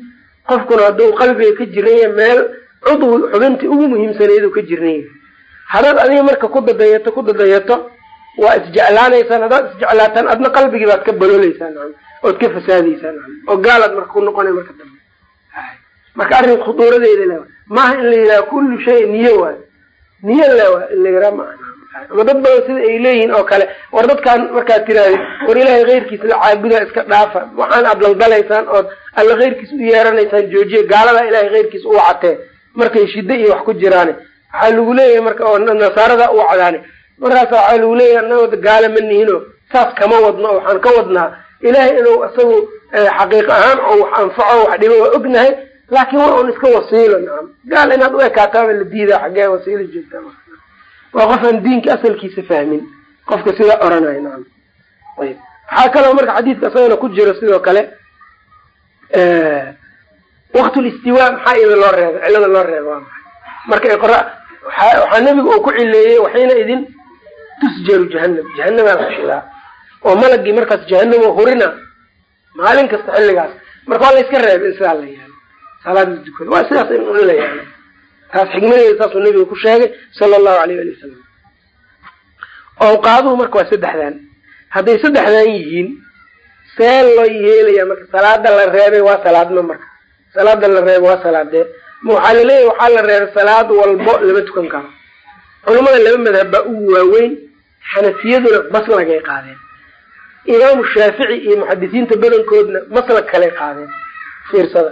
S1: Qofkuna hadduu qalbiga ka jiran yahay meel cudwi xubintii ugu muhiimsaneyduu ka jiran yahay. Haddaad adiga marka ku dadayato ku dadayato waa isjeclaanaysaan haddaad isjeclaataan adna qalbigii baad ka balooleysaan ood ka fasaadaysaan oo gaalaad marka ku noqona marka dambe. Marka arrin khuduuradeeda maaha in la yidhaha kullu shay niye waayo maa ama dad badan sida ay leeyihiin oo kale war dadkaan markaad tiraahdi war ilaahay keyrkiisa la caabudaa iska dhaafa waxaan aad daldalaysaan ood alla keyrkiis u yeeranaysaan joojiya gaaladaa ilahay keyrkiis u wacatee markay shiddo iyo wax ku jiraane waxaa lagu leeyahay marka oo nasaarada u wacdaane markaasa waxaa lagu leeyahay annaga gaala ma nihino saas kama wadno waxaan ka wadnaa. Ilaahay inuu isagu xaqiiq ahaan oo wax anfaco wax dhibo waa ognahay laakiin un iska wasiilo gaal inaad u ekaataaba la diidaa xaggee wasiilo joogtaa waa qof aan diinka asalkiisa fahmin. Qofka sidaa oranaya nacam ayb waxaa kaloo marka xadiidka isagana ku jiro sidoo kale waqtul istiwaa maxaa iyada loo reebay cilada loo reeba waa maxay? Marka ay qora waxaa nebigu uu ku cileeyey waxiina idin tusjaru jahanam jahanamaa la shidaa oo malagii markaas jahanamo hurina. Maalin kasta xilligaas. Marka waa la iska reebay in sidaa la yaalo salaada dukada waa sidaas in la yaalo taas xikmadeeda saasuu nabiga ku sheegay sala allahu alayh ali wasalam awqaaduhu marka waa saddexdan hadday saddexdan yihiin see loo yeelaya marka salaada la reebay waa salaadma marka. Salaada la reebay waa salaadee. Ma waxaa laleeyahy waxaa la reebay salaad walbo lama tukan karo. Culamada laba madhab baa ugu waaweyn xanafiyaduna maslagay qaadeen. Imaamu shaafici iyo muxadisiinta badankoodna maslag kaley qaadeen fiirsada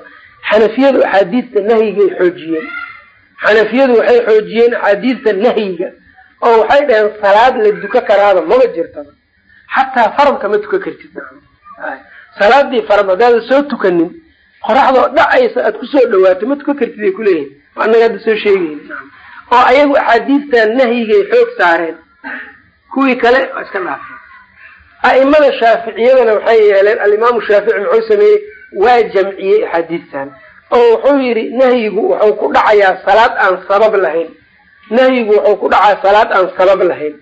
S1: xanafiyadu axaadiista nahyigay xoojiyeen. Xanafiyadu waxay xoojiyeen axaadiista nahyiga oo waxay dhaheen salaad la duka karaaba maba jirtaba xataa faradka ma tukan kartid salaadii farad haddaada soo tukanin qoraxdoo dhacaysa aad ku soo dhawaato ma tukan kartid ay kuleeyihin anaga hadda soo sheegeyn oo ayagu axaadiista nahyigay xoog saareen. Kuwii kale waa iska dhaafeen. A'imada shaaficiyadana waxay yeeleen alimaamu shaafici muxuu sameeyey waa jamciyey axaadiistan oo wuxuu yidhi nahyigu wuxuu ku dhacayaa salaad aan sabab lahayn. Nahyigu wuxuu ku dhacayaa salaad aan sabab lahayn.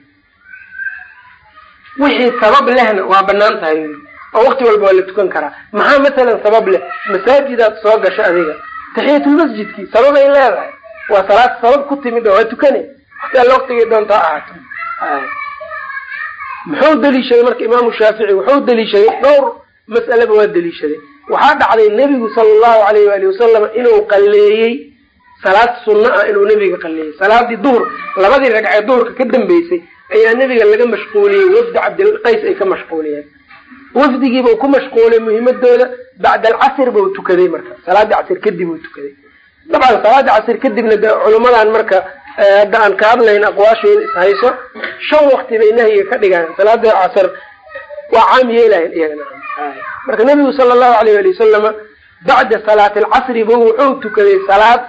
S1: Wixii sabab lehna waa bannaan tahay oo waqti walba waa la tukan karaa. Maxaa masalan sabab leh? Masaajidaad soo gasho adiga. Taxiyatulmasjidkii sabab ay leedahay. Waa salaad sabab ku timid oo waa tukane. Waqti alla waqtigii doontaa ahaato. Muxuu daliishaday marka imaamu shaafici? Wuxuu daliishaday dhowr mas'aleba waa daliishaday waxaa dhacday nebigu sala allahu alayh waali wasalam inuu qalleeyey salaad sunno ah inuu nebiga qalleeyey. Salaadii duhur labadii ragcee duhurka ka dambeysay ayaa nebiga laga mashquuliyey wafdi cabdilqays ay ka mashquuliyeen. Wafdigiiba u ku mashquulay muhiimadooda bacda alcasr bau tukaday marka. Salaadii casr kadib uu tukaday. Dabcan salaada casr kadibna de culummadan marka hadda aan ka hadlayn aqwaashooda ishayso shan wakti bay nahyiga ka dhigaan. Salaada casr waa caam yeelayan iyagana marka nebigu sala allahu alayh ali wasalama bacda salaati alcasri bu wuxuu tukaday salaad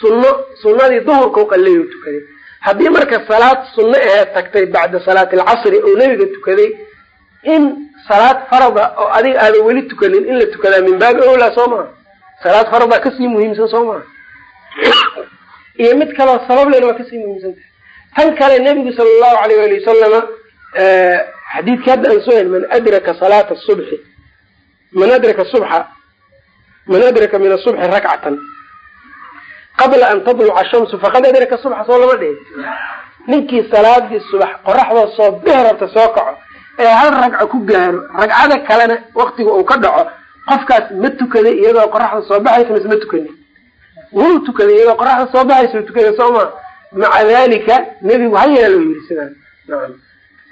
S1: sunno sunnadii duhurka u qalleey u tukaday. Haddii marka salaad sunno ahee tagtay bacda salaati alcasri oo nebiga tukaday in salaad farada oo adiga aadan weli tukanin in la tukadaa min baabi owlaa soo maha? Salaad farada ka sii muhiimsan soo maha? Iyo mid kaloo sabab lena waa ka sii muhiimsan tahay. Tan kale nebigu sala allahu alayh ali wasalama xadiidka hadda aan soo hen man adraka salaata subxi man adraka subxa man adraka min asubxi rakcatan qabla an tadluca shamsu faqad adraka subxa soo lama dhihin. Ninkii salaadii subax qoraxdoo soo bixi rabta soo kaco ee hal ragco ku gaaro ragcada kalena waktiga uu ka dhaco qofkaas ma tukaday iyadoo qoraxda soo baxaysa mise ma tukanin. Wuu tukaday iyadoo qoraxda soo baxaysa tukada sooma maca dalika nebigu ha yeelo yiri sidaan. Naam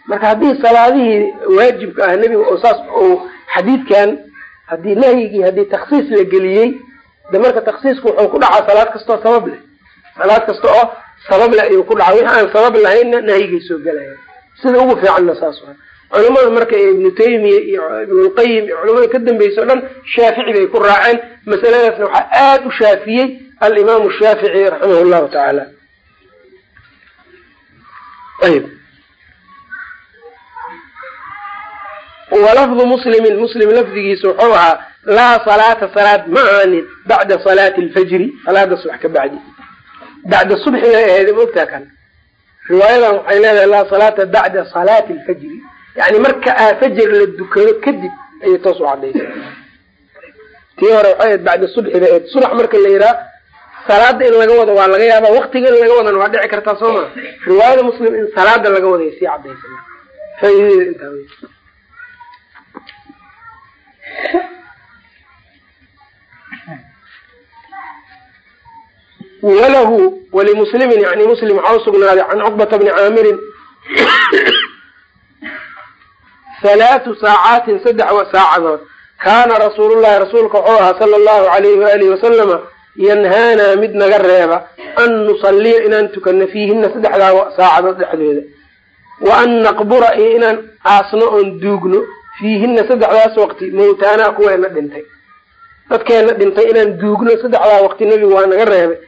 S1: marka haddii salaadihii waajibka ah nebigu oo saas uu xadiidkan haddii nahyigii haddii taksiis la geliyey de marka taksiisku wuxuu ku dhacaa salaad kastoo sabab leh. Salaad kasta oo sabab leh ayuu ku dhacaa. Wixi aan sabab lahaynna nahyigay soo gelaya sida ugu fiicanna saas waa. Culamada marka ibnu taymiya iyo ibnulqayim iyo culamada ka dambeysa o dhan shaafici bay ku raaceen. Masaladaasna waxaa aada u shaafiyey alimaamu shaafici raximah llahu tacaala ayb walafdu muslimin muslim lafdigiisa wuxuu ahaa laa salaata salaad ma aanin bacda salaati alfajri salaada subax ka bacdi. Bacda subxi bay ahayd maogtaa kan? Riwaayadan waxay leedahay laa salaata bacda salaati alfajri. Yani marka aa fajar la dukado kadib ayay toos u cadaysa tii hore waxay ahayd bacda subxi bay subax marka la yihaa salaada in laga wado waa laga yaaba waktiga in laga wadana waa dhici kartaa soo maa riwaayada muslim in salaada laga waday sii cadaysa walahu walimuslimin yani muslim waxaa usugnaaday can cuqbata bni caamirin halaatu saacaatin saddex saacadood kaana rasuulullahi rasuulka wuxuu ahaa sala allahu alayhi waalihi wasalama yanhaanaa mid naga reeba an nusalliya inaan tukano fiihina saddexdaa saacadood dhexdooda wa an naqbura iyo inaan aasno oon duugno fiihina saddexdaas waqti mawtaanaa kuweena dhintay. Dadkeena dhintay inaan duugno saddexdaa waqti nebigu waa naga reebay.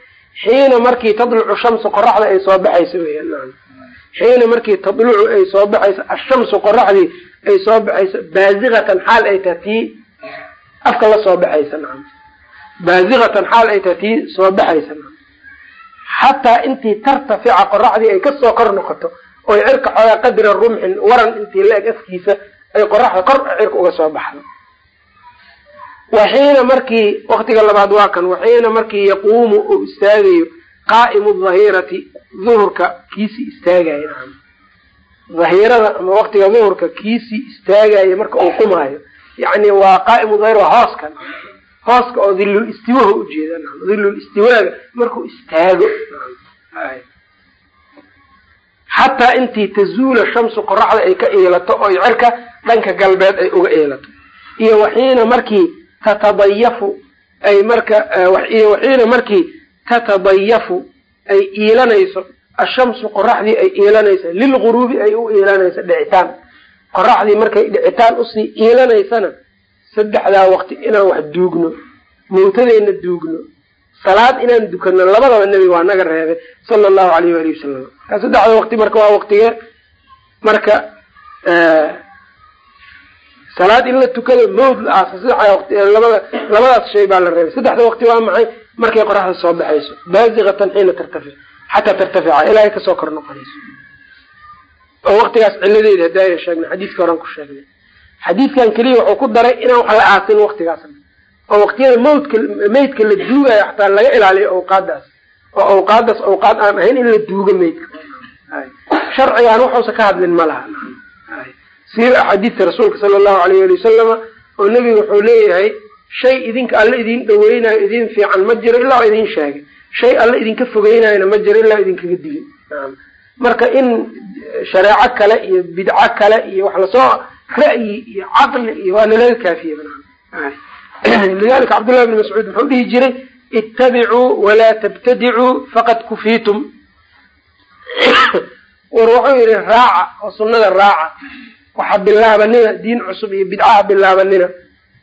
S1: Xiina markii tadlucu shamsu qoraxda ay soo baxayso weyaan xiina markii tadlucu ay soo baxayso ashamsu qoraxdii ay soo baxayso baaziqatan xaal ay taha tii afka la soo baxaysa nacam. Baaziqatan xaal ay taha tii soo baxaysa nacam. Xataa intii tartafica qoraxdii ay ka soo kor noqoto oy cirka xoogaa qadra rumxin waran intii la-eg afkiisa ay qoraxda kor cirka uga soo baxdo. Waxiina markii waktiga labaad waa kan waxiina markii yaquumu uu istaagayo qaa'imu dhahirati duhurka kiisii istaagayo dhahirada ama waktiga duhurka kiisii istaagayo marka uu qumaayo yacni waa qaa'imu dhahira waa hooskan hooska oo dhilul istiwaha ujeeda dhilul istiwaaga markuu istaago. Xataa intii tazuula shamsu qoraxda ay ka iilato oy cirka dhanka galbeed ay uga iilato iyo waxiina markii tatadayafu ay marka iyo waxiina markii tatadayafu ay iilanayso ashamsu qoraxdii ay iilanaysa lilguruubi ay u iilanayso dhicitaan. Qoraxdii markay dhicitaan u sii iilanaysana saddexdaa waqti inaan wax duugno mawtadeenna duugno salaad inaan dukano labadaba nebiga waa naga reebay sala allahu alayh waali wasalam saddexda waqti marka waa waqtigee marka salaad in la tukado mawd la aasa saddexda waqti labada labadaas shay baa la reebay. Saddexda waqti waa maxay? Markay qoraxda soo baxayso. Baaziqatan xiina tartafic xataa tartafica ilaahay ka soo kor noqonayso. Oo waqtigaas ciladeeda hadaayan sheegnay xadiiska horan ku sheegnay. Xadiidkan keliya wuxuu ku daray inaan wax la aasin waqtigaas. Oo waqtiyada mawdka meydka la duugayo xataa laga ilaaliyo awqaadaas oo awqaadaas awqaad aan ahayn in la duugo meydka. Sharcigaan waxuusa ka hadlin ma laha siiba axaadiista rasuulka sala allahu alayh ali wasalama oo nebiga wuxuu leeyahay shay idinka alle idin dhaweynayo idin fiican ma jiro ilaa idin sheegay. Shay alle idinka fogeynayona ma jiro ilaa idinkaga digin marka in shareeco kale iyo bidco kale iyo wax la soo ra'yi iyo caqli iyo waa nalaga kaafiye lidalika cabdullahi bni mascuud muxuu dhihi jiray ittabicuu walaa tabtadicuu faqad kufiitum. War wuxuu yihi raaca oo sunnada raaca waxa bilaabanina diin cusub iyo bidcaha bilaabanina.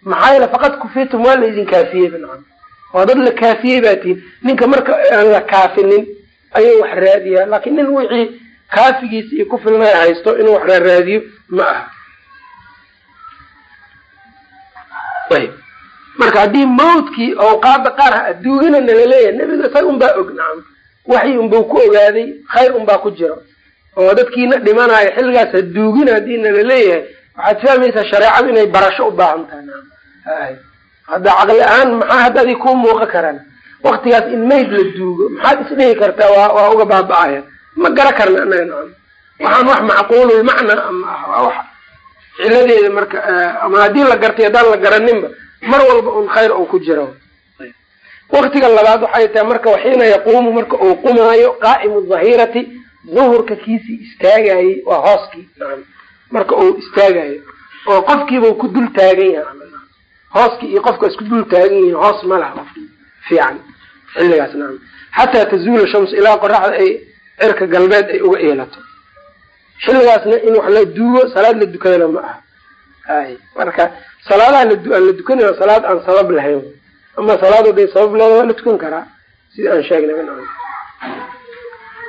S1: Maxaa yeele faqad kufiitum waa la idin kaafiyey bnacam waa dad la kaafiyey baa tihin ninka marka aan la kaafinin ayuu wax raadiyaa laakiin nin wixii kaafigiisa iyo ku filnay haysto inuu wax raaraadiyo ma aha. Ayb marka haddii mawdkii awqaada qaar ha adduugina nala leeyahay nebiga isaga unbaa og nacam waxyi unbau ku ogaaday khayr unbaa ku jiro oo dadkiina dhimanayo xilligaas haduugina haddii nala leeyahay. Waxaad fahmaysaa shareecadu inay barasho u baahan tahay hadda caqli ahaan maxaa hadda adig kuu muuqan karaan? Waktigaas in mayd la duugo maxaad isdhihi kartaa waa waa uga baaba-aya. Ma gara karna anaga nacam. Waxaan wax macquulul macna ama ah waa wax ciladeeda marka ama haddii la gartay haddaan la garaninba mar walba un khayr uu ku jiro. Waktiga labaad waxay tahay marka waxiina yaquumu marka uu qumaayo qaa'imu dhahirati duhurka kiisii istaagayey waa hooskii marka uu istaagayo oo qofkiibau ku dul taagan yahay. Hooskii iyo qofka isku dul taagan yihiin hoos ma laha qofki. Fiican. Xilligaas nacam xataa tazuula shamsu ilaa qoraxda ay cirka galbeed ay uga eelato xilligaasna in wax la duugo salaad la dukadana ma aha. Hay marka salaadaha aan la dukanay salaad aan sabab lahayn. Ama salaad haday sabab leeda waa la tukan karaa. Sida aan sheegnay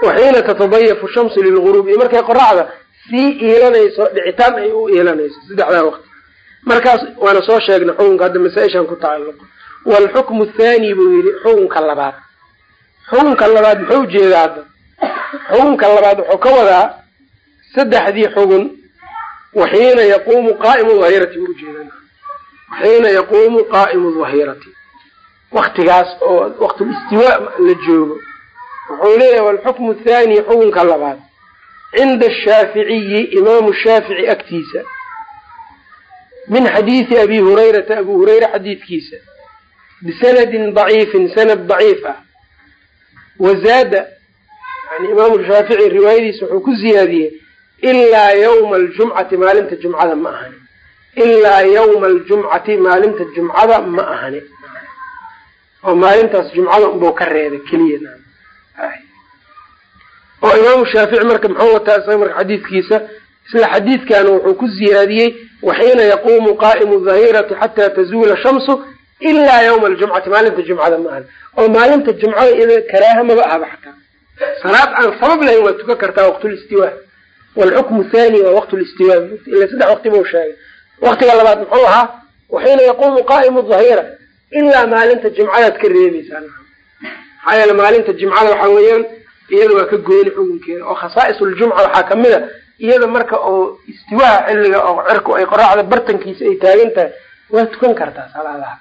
S1: waxiina tatadayafu shamsu lilguruub markay qoraxda sii iilanayso dhicitaan ay u iilanayso saddexdaa waqti. Markaas waana soo sheegnay xukunka hadda masaa-ishan ku tacalluqo. Waalxukmu thaani buu yidhi xukunka labaad. Xukunka labaad muxuu u jeedaa hadda? Xukunka labaad wuxuu ka wadaa saddexdii xugun waxiina yaquumu qaa'imu dhahirati buu u jeedaa waxiina yaquumu qaa'imu dhahirati waktigaas oo waqtulistiwaa la joogo wuxuu leeyahay walxukmu thaani xukunka labaad. Cinda ashaaficiyi imaamu shaafici agtiisa. Min xadiidi abi hurayrata abu hurayra xadiidkiisa. Bisanadin daciifin sanad daciif ah. Wazaada yani imaamu shaafici riwaayadiisa wuxuu ku ziyaadiyey ilaa yawma aljumcati maalinta jumcada ma ahani. Ilaa yawma aljumcati maalinta jumcada ma ahani. Oo maalintaas jumcada unbau ka reebay keliya oo imaamu shaafici marka muxuu wataa isaga marka xadiidkiisa isla xadiidkan wuxuu ku ziyaadiyey waxiina yaquumu qaa'imu dhahirati xataa tazuula shamsu ilaa yawma aljumcati maalinta jumcada ma ahani oo maalinta jumcada iyada karaaha maba ahaba xataa. Salaad aan sabab lahayn waa tukan kartaa waqtulistiwaa waalxukmu thani waa waqtulistiwaa ila saddex waqti buu sheegay. Waqtiga labaad muxuu ahaa waxiina yaquumu qaa'imu dhahira ilaa maalinta jumcadaad ka reebaysaa maxaa yeele maalinta jimcada waxa weeyaan iyada waa ka gooni xukunkeeda oo khasaa'isuljumca waxaa ka mid a iyada marka oo istiwaaha xilliga oo cirku ay qoraacda bartankiisa ay taagan tahay waa tukan kartaa salaadaha.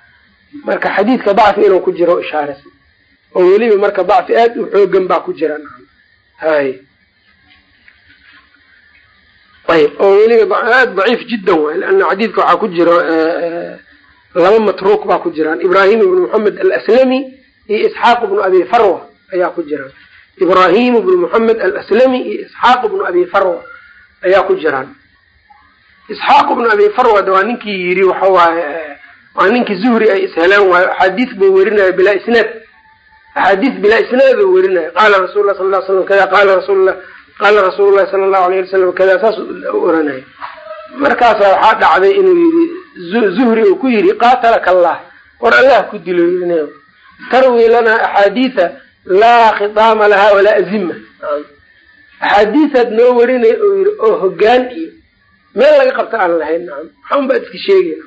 S1: Marka xadiidka dacfi inuu ku jiro ishaarasa oo weliba marka dacfi aada u xoogan baa ku jira. Hay. Ayb oo weliba aada daciif jiddan waay leana xadiidka waxaa ku jiro laba matruuk baa ku jiraan. Ibrahim ibnu moxamed alaslami iyo isxaaq ibnu abi farwa ayaa ku jiraan ibrahim ibnu moxamed alaslami iyo isxaaq ibnu abi farwa ayaa ku jiraan isxaaq ibnu abi farwad waa ninkii yiri waxa waaye waa ninkii zuhri ay isheleen waayo axaadiis buu werinaya bilaa isnaad. Axaadiis bilaa isnaad uu werinaya qaala rasul lah sal l slam kada qaala rasulla qaala rasuulu lahi sala allahu alayh wasalam kada saas u oranaya. Markaasa waxaa dhacday inuu yiri zuhri uu ku yiri qaatalaka allah. War allah ku dilo tarwi lanaa axaadiisa laa khitaama laha walaa azima axaadiisaad noo warinay oo yiri oo hogaan iyo meel laga qabta aan lahayn nacam maxaun baa iska sheegay.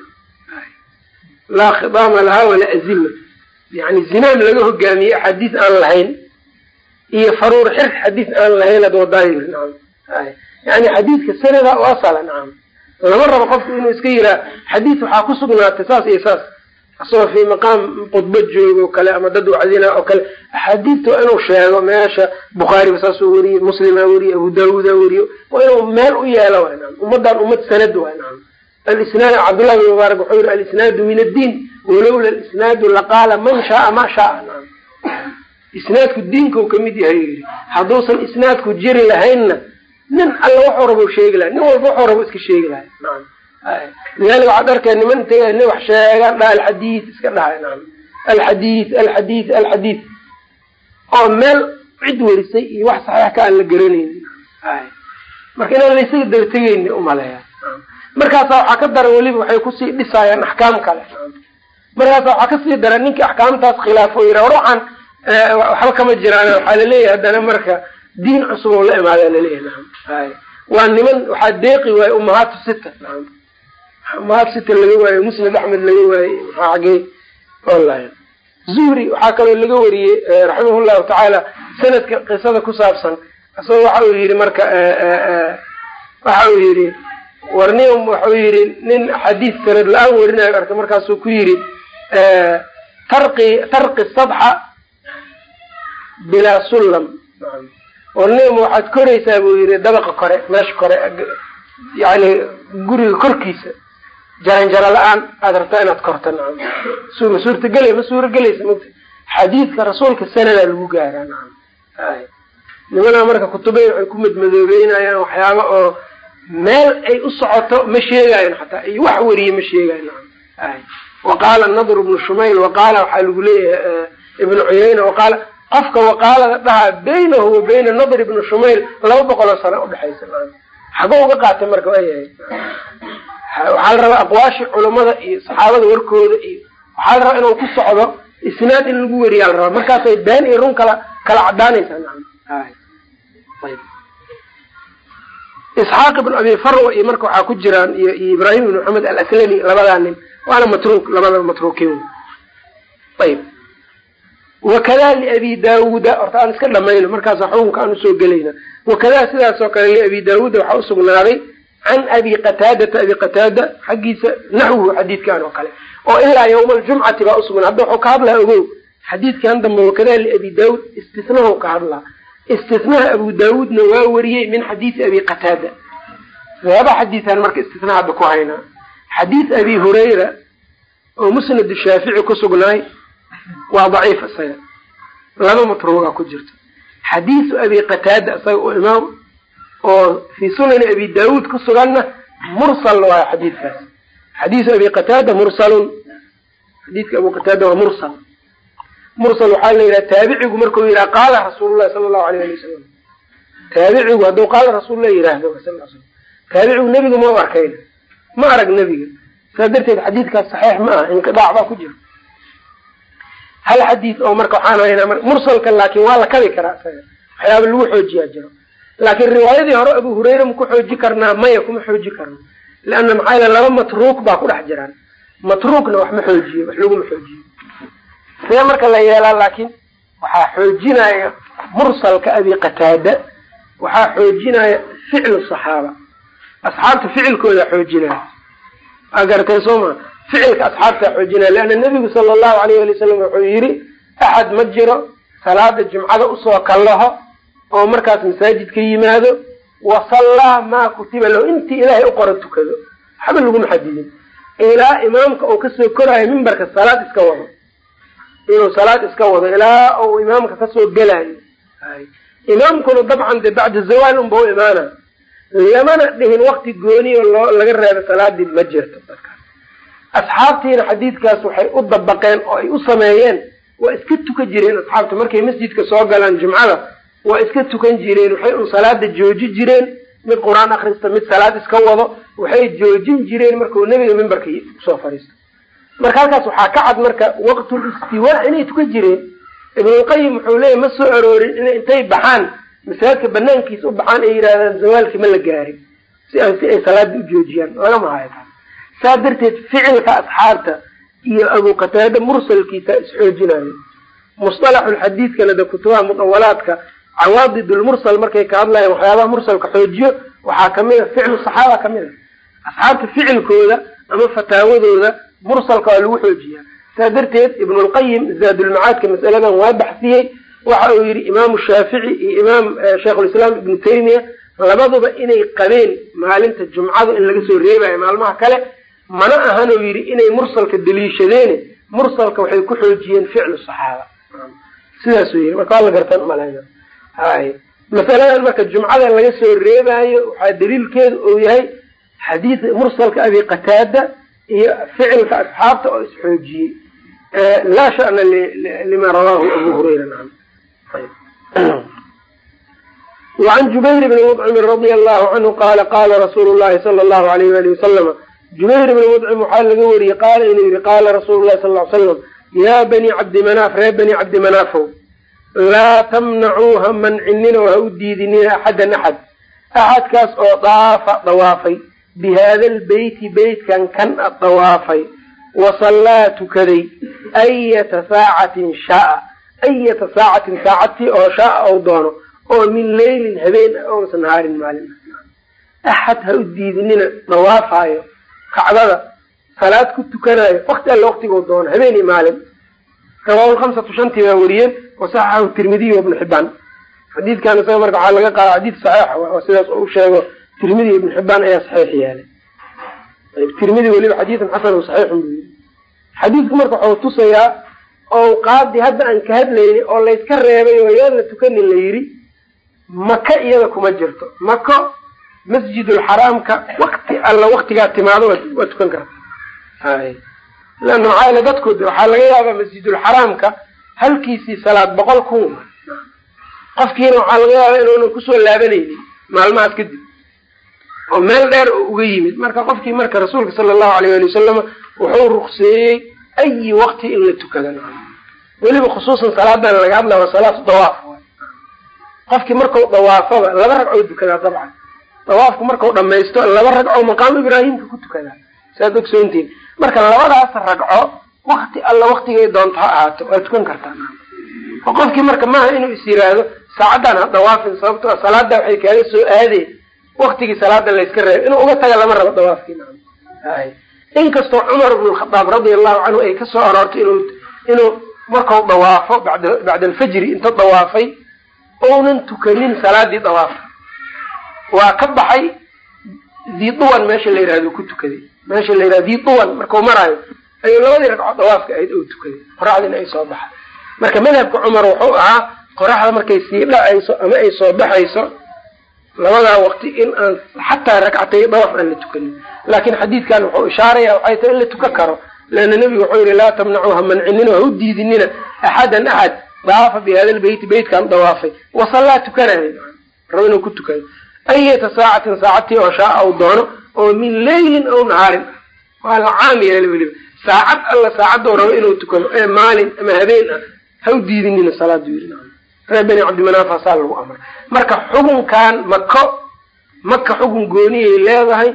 S1: Laa khitaama laha walaa azima yani zinaam laga hogaamiyey axaadiis aan lahayn iyo faruur xir xadiis aan lahayn ad wadaa yiri nacam yani xadiidka sanada u asala nacam lama rabo qofku inuu iska yiraa xadiis waxaa ku sugnaatay saas iyo saas asagoo fii maqaam khudbo joogo o kale ama dad wacdina oo kale. Axaadiista waa inuu sheego meesha bukhaariba saasuu weriye muslimaa weriye abu daawuuda weriyo waa inuu meel u yeelo wa naam ummadan ummad sanad wa naam alisnaad cabdullahi bin mubaarak wuxuu yihi alisnaadu min addiin walowla alisnaadu laqaala man shaaa ma shaaa. Naam isnaadku diinka ka mid yahay yidhi. Hadduusan isnaadku jiri lahaynna nin alla waxuu rabo sheegi lahay nin walba waxuu rabo iska sheegi lahay lidalika waxaad arkay niman intay nin wax sheegaan dha alxadiid iska dhahay alxadiid alxadiid alxadiid oo meel cid werisay iyo wax saxiix ka aan la garanaynin. Marka inaan laysaga dabategeyni umaleeya markaasa waxaa ka daran weliba waxay ku sii dhisaayaan axkaam kale. Markaasa waxaa ka sii daran ninkii axkaamtaas khilaafo yira war waxaan waxba kama jiraan. Waxaa la leeyahay haddana marka diin cusub oo la imaada la leeyahay waa niman waxaa deeqi waaye umahaatu sita sita laga waaye musnad axmed laga waaye maxaa xagee wallahi. Zuhri waxaa kaloo laga wariyey raximah llahu tacaala sanadka qisada ku saabsan. Isagoo waxa uu yihi marka waxa uu yihi war nin waxuu yihi nin xadiis sanad la'aan warinayo arka markaasuu ku yidhi tarqi tarqi sadxa bilaa sullam. War nim waxaad koraysaa buu yihi dabaqa kore meesha kore yani guriga korkiisa jaranjaro la'aan aada rabtaa inaad korto nacam. Ma suurtagelay ma suuragelaysa mota xadiidka rasuulka sanadaa lagu gaaraa nacam. Nimanaa marka kutubay waxay ku madmadoobeynayaan waxyaaba oo meel ay u socoto ma sheegayan xataa iyo wax weriye ma sheegayo nacam. Ay. Waqaala nadr bnu shumayl waqaala waxaa lagu leeyahay ibnu cuyayna waqaala qofka waqaalada dhahaa baynahu wa bayna nadr ibnu shumayl laba boqoloo sano udhexaysa nacam. Xagoo uga qaatay marka waayahay waxaa la rabaa aqwaashi culamada iyo saxaabada warkooda iyo waxaa la rabaa inuu ku socdo isnaad in lagu weriyaa la rabaa. Markaasay been iyo run kala kala cadaanaysaa isxaaq ibn abi farwa iyo marka waxaa ku jiraan iyo iyo ibraahim ibn maxamed alaslami labadaa nin waana matruuk labada matruukin ayb. Wakada liabi daawuuda horta aan iska dhamayno markaasa xukunka aan u soo gelayna. Wakada sidaas oo kale liabi daawuuda waxaa usugnaaday can abi qataadata abi qataada xaggiisa naxwuhu xadiidkan oo kale oo ilaa yawma aljumcati baa usugnaa hadda waxuu ka hadlaa ogow xadiidkan dambe wakada liabi daawuud istinahu ka hadlaa istinaha abu daawuudna waa wariyey min xadiisi abi qataada laba xadiiaan marka istina hadda ku haynaa xadiis abi hurayra oo musnad shaafici ku sugnaay waa daciif isaga laba matruuga ku jirto xadiisu abi qataada isaga oo imaam oo fii sunani abi daawuud ku suganna mursal waayo xadiidkaas. Xadiisu abi qataada mursalun. Xadiidka abu qataada waa mursal. Mursal waxaa la yidhaha taabicigu markuu yidhaha qaala rasuululahi sala allahu alayh ali wasalam taabicigu hadduu qaala rasuululah yidhaahdo sal slam taabicigu nebiga ma u arkayn. Ma arag nebiga. Saas darteed xadiidkaas saxiix ma aha. Inqidaac baa ku jira. Hal xadiis oo marka waxaan haynaa mursalka laakin waa la kabi karaa. Waxyaaba lagu xoojiyaa jiro laakiin riwaayadii hore abu hurayra ma ku xooji karnaa maya kuma xooji karno. Leanna maxaa yale laba matruuk baa ku dhex jiraan. Matruukna wax ma xoojiyo wax laguma xoojiyo. See marka la yeelaa laakiin waxaa xoojinaya mursalka abi qataada waxaa xoojinaya ficlu saxaaba. Asxaabta ficilkooda xoojinaya aa garatay soo ficilka asxaabtaa xoojinaya leanna nebigu sala allahu alayh ali wasalam wuxuu yidhi axad ma jiro salaada jumcada u soo kallaho oo markaas masaajid ka yimaado wasallaa maa kutiba lahu. Intii ilaahay u qora tukado. Waxba laguma xadidin. Ilaa imaamka uu ka soo koraayo mimbarka salaad iska wado. Inuu salaad iska wado ilaa uu imaamka ka soo gelayo imaamkuna dabcan de bacda zawaal unba u imaana lamana dhihin wakti gooniyo loo laga reebo salaadii ma jirto dadkaas asxaabtiina xadiidkaas waxay u dabaqeen oo ay u sameeyeen. Waa iska tukan jireen asxaabta markay masjidka soo galaan jumcada waa iska tukan jireen waxay un salaada jooji jireen. Mid qur'aan akrista mid salaad iska wado waxay joojin jireen markuu nebiga mimbarka u soo fariisto. Marka halkaas waxaa ka cad marka waqtul istiwaa inay tukan jireen. Ibnulqayim wuxuu leeyahy ma soo aroorin in intay baxaan masaajidka banaankiisa u baxaan ay yidhahdaan zawaalkii ma la gaarin si si ay salaada u joojiyaan. Lagama hayo. Saa darteed ficilka asxaabta iyo abu qataada mursalkiisa isxoojinayo musطalaxulxadiidkana de kutubaha mudawalaadka cawaadid lmursal markay ka hadlayaan waxyaabaha mursalka xoojiyo waxaa ka mid a ficlu saxaaba ka mid a asxaabta ficilkooda ama fataawadooda mursalka waa lagu xoojiyaa. Saa darteed ibnulqayim zaadulmacaadka masaladan waa baxsiyey. Waxa uu yihi imaamu shaafici iyo imaam sheikhulislaam ibnu taymiya labaduba inay qabeen maalinta jumcadu in laga soo reebayo maalmaha kale. Mana ahan uu yidhi inay mursalka daliishadeene mursalka waxay ku xoojiyeen ficlu saxaaba. Sidaasuu yihi marka waa la gartan maleyna hay. Masaladan marka jumcada laga soo reebaayo waxaa daliilkeedu uu yahay xadiid mursalka abi qataada iyo ficilka asxaabta oo isxoojiyey. Laa shana lima rawaahu abu hurayra naam. Wacan jubayr bni mudcimin radia allahu canhu qaala qaala rasuulu llahi sala allahu alayh wali wasalama jubayr bni mudcim waxaa laga wariyey qaala inuu yihi qaala rasuulu llahi sal ly slam yaa bani cabdimanaaf reer bani cabdimanaafow laa tamnacuu ha mancinina ha u diidinina axadan axad. Axadkaas oo daafa dawaafay. Bi haada lbeyti beytkan kan dawaafay. Wasallaa tukaday ayata saacatin shaaa ayata saacatin saacadtii oo shaaa ou doono. Oo min leylin habeen ah osa nahaarin maalin. Axad ha u diidinina dawaafaayo kacbada salaad ku tukanayo wakti alle waktiguu doono. Habeen iyo maalin. Rawaahu lhamsatu shantii baa wariyeen wasaxaxahu tirmidiy ibnu xibaan xadiidkan isaga marka waxaa laga qaada xadiid saxiix sidaas u sheego tirmidi ibnu xibaan ayaa saxiix yeelay tirmidi weliba xadiidun xasan saxiixun buu yiri xadiidku marka waxuu tusayaa owqaadii hadda aan ka hadlayni oo layska reebay oo yaan la tukanin la yidhi maka iyada kuma jirto mako masjidulxaraamka wakti alla waktigaa timaado waa tukan karta leanna maxaa yale dadkood waxaa laga yaabaa masjidulxaraamka halkiisii salaad boqol kun. Qofkiina waxaa laga yaabaa inuunan ku soo laabanaynin maalmahaas kadib. Oo meel dheer oo uga yimid. Marka qofkii marka rasuulka sala allahu alayh ali wasalama wuxuu rukseeyey ayi wakti in la tukada weliba khusuusan salaadan laga hadlaya waa salaatu dawaaf. Qofkii markau dawaafaba laba ragcoo tukadaa dabcan. Dawaafku markau dhamaysto laba ragcoo maqaamu ibraahimka ku tukadaa. Saad ogsoontiin. Marka labadaas ragco wakti alla waktigay doonto ha ahaato waa tukan kartaa oo qofkii marka maaha inuu is yiraahdo saacaddan ha dawaafin sababto a salaada waxay kaaga soo aadeen waktigii salaada layska reebay. Inuu uga taga lama rabo dawaafkii inkastoo cumar bnu lkhadaab radia allahu canhu ay ka soo aroortay inuu inuu markau dawaafo bacda alfajri inta dawaafay ounan tukanin salaadii dawaafka waa ka baxay diduwan meesha la yihahdo ku tukaday meesha la yihahdo diduwan markau maraayo ayuu labadii ragco dawaafka ahayd oo tukaday qoraxdiina ay soo baxay. Marka madhabka cumar wuxuu ahaa qoraxda markay sii dhacayso ama ay soo baxayso labadaa waqti in aan xataa ragcatay dawaaf aan la tukanin. Laakin xadiidkan wuxuu ishaaraya waxay tahay in la tukan karo leanna nebigu wuxuu yihi laa tamnacuu ha mancinina ha u diidinina axadan axad daafa bi hada lbeyti beytkan dawaafay. Wasallaa tukanay rabo inuu ku tukado ayata saacatin saacadtii oo shaaa u doono oo min leylin aw nahaarin. Waa la caam yeelay weliba saacad alla saacadoo rabo inuu tukado ee maalin ama habeen ah ha u diidinina salaadu yiri reer bani cabdimanaaf hasaa lagu amray. Marka xukunkan mako maka xukun gooniyay leedahay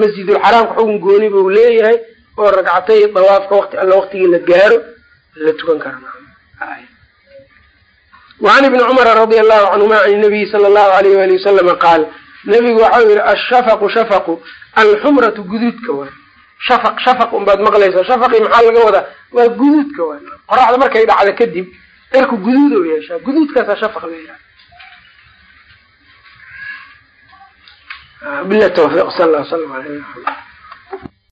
S1: masjidulxaraamka xukun gooni buu leeyahay oo ragcatay dawaafka waqti alla waqtigii la gaaro la tukan kara wacan ibni cumara radia allahu canhuma can nabiyi sala allahu alayh wali wasalama qaal nabigu waxau yihi ashafaqu shafaqu alxumratu guduudka waay shafaq shafaq unbaad maqlaysaa shafaqii maxaa laga wadaa? Waa guduudka waay. Qoraxda markay dhacda kadib cirku guduud oo yeeshaa. Guduudkaasaa shafaq la yidhaha bila tawfiq sal alla slam alay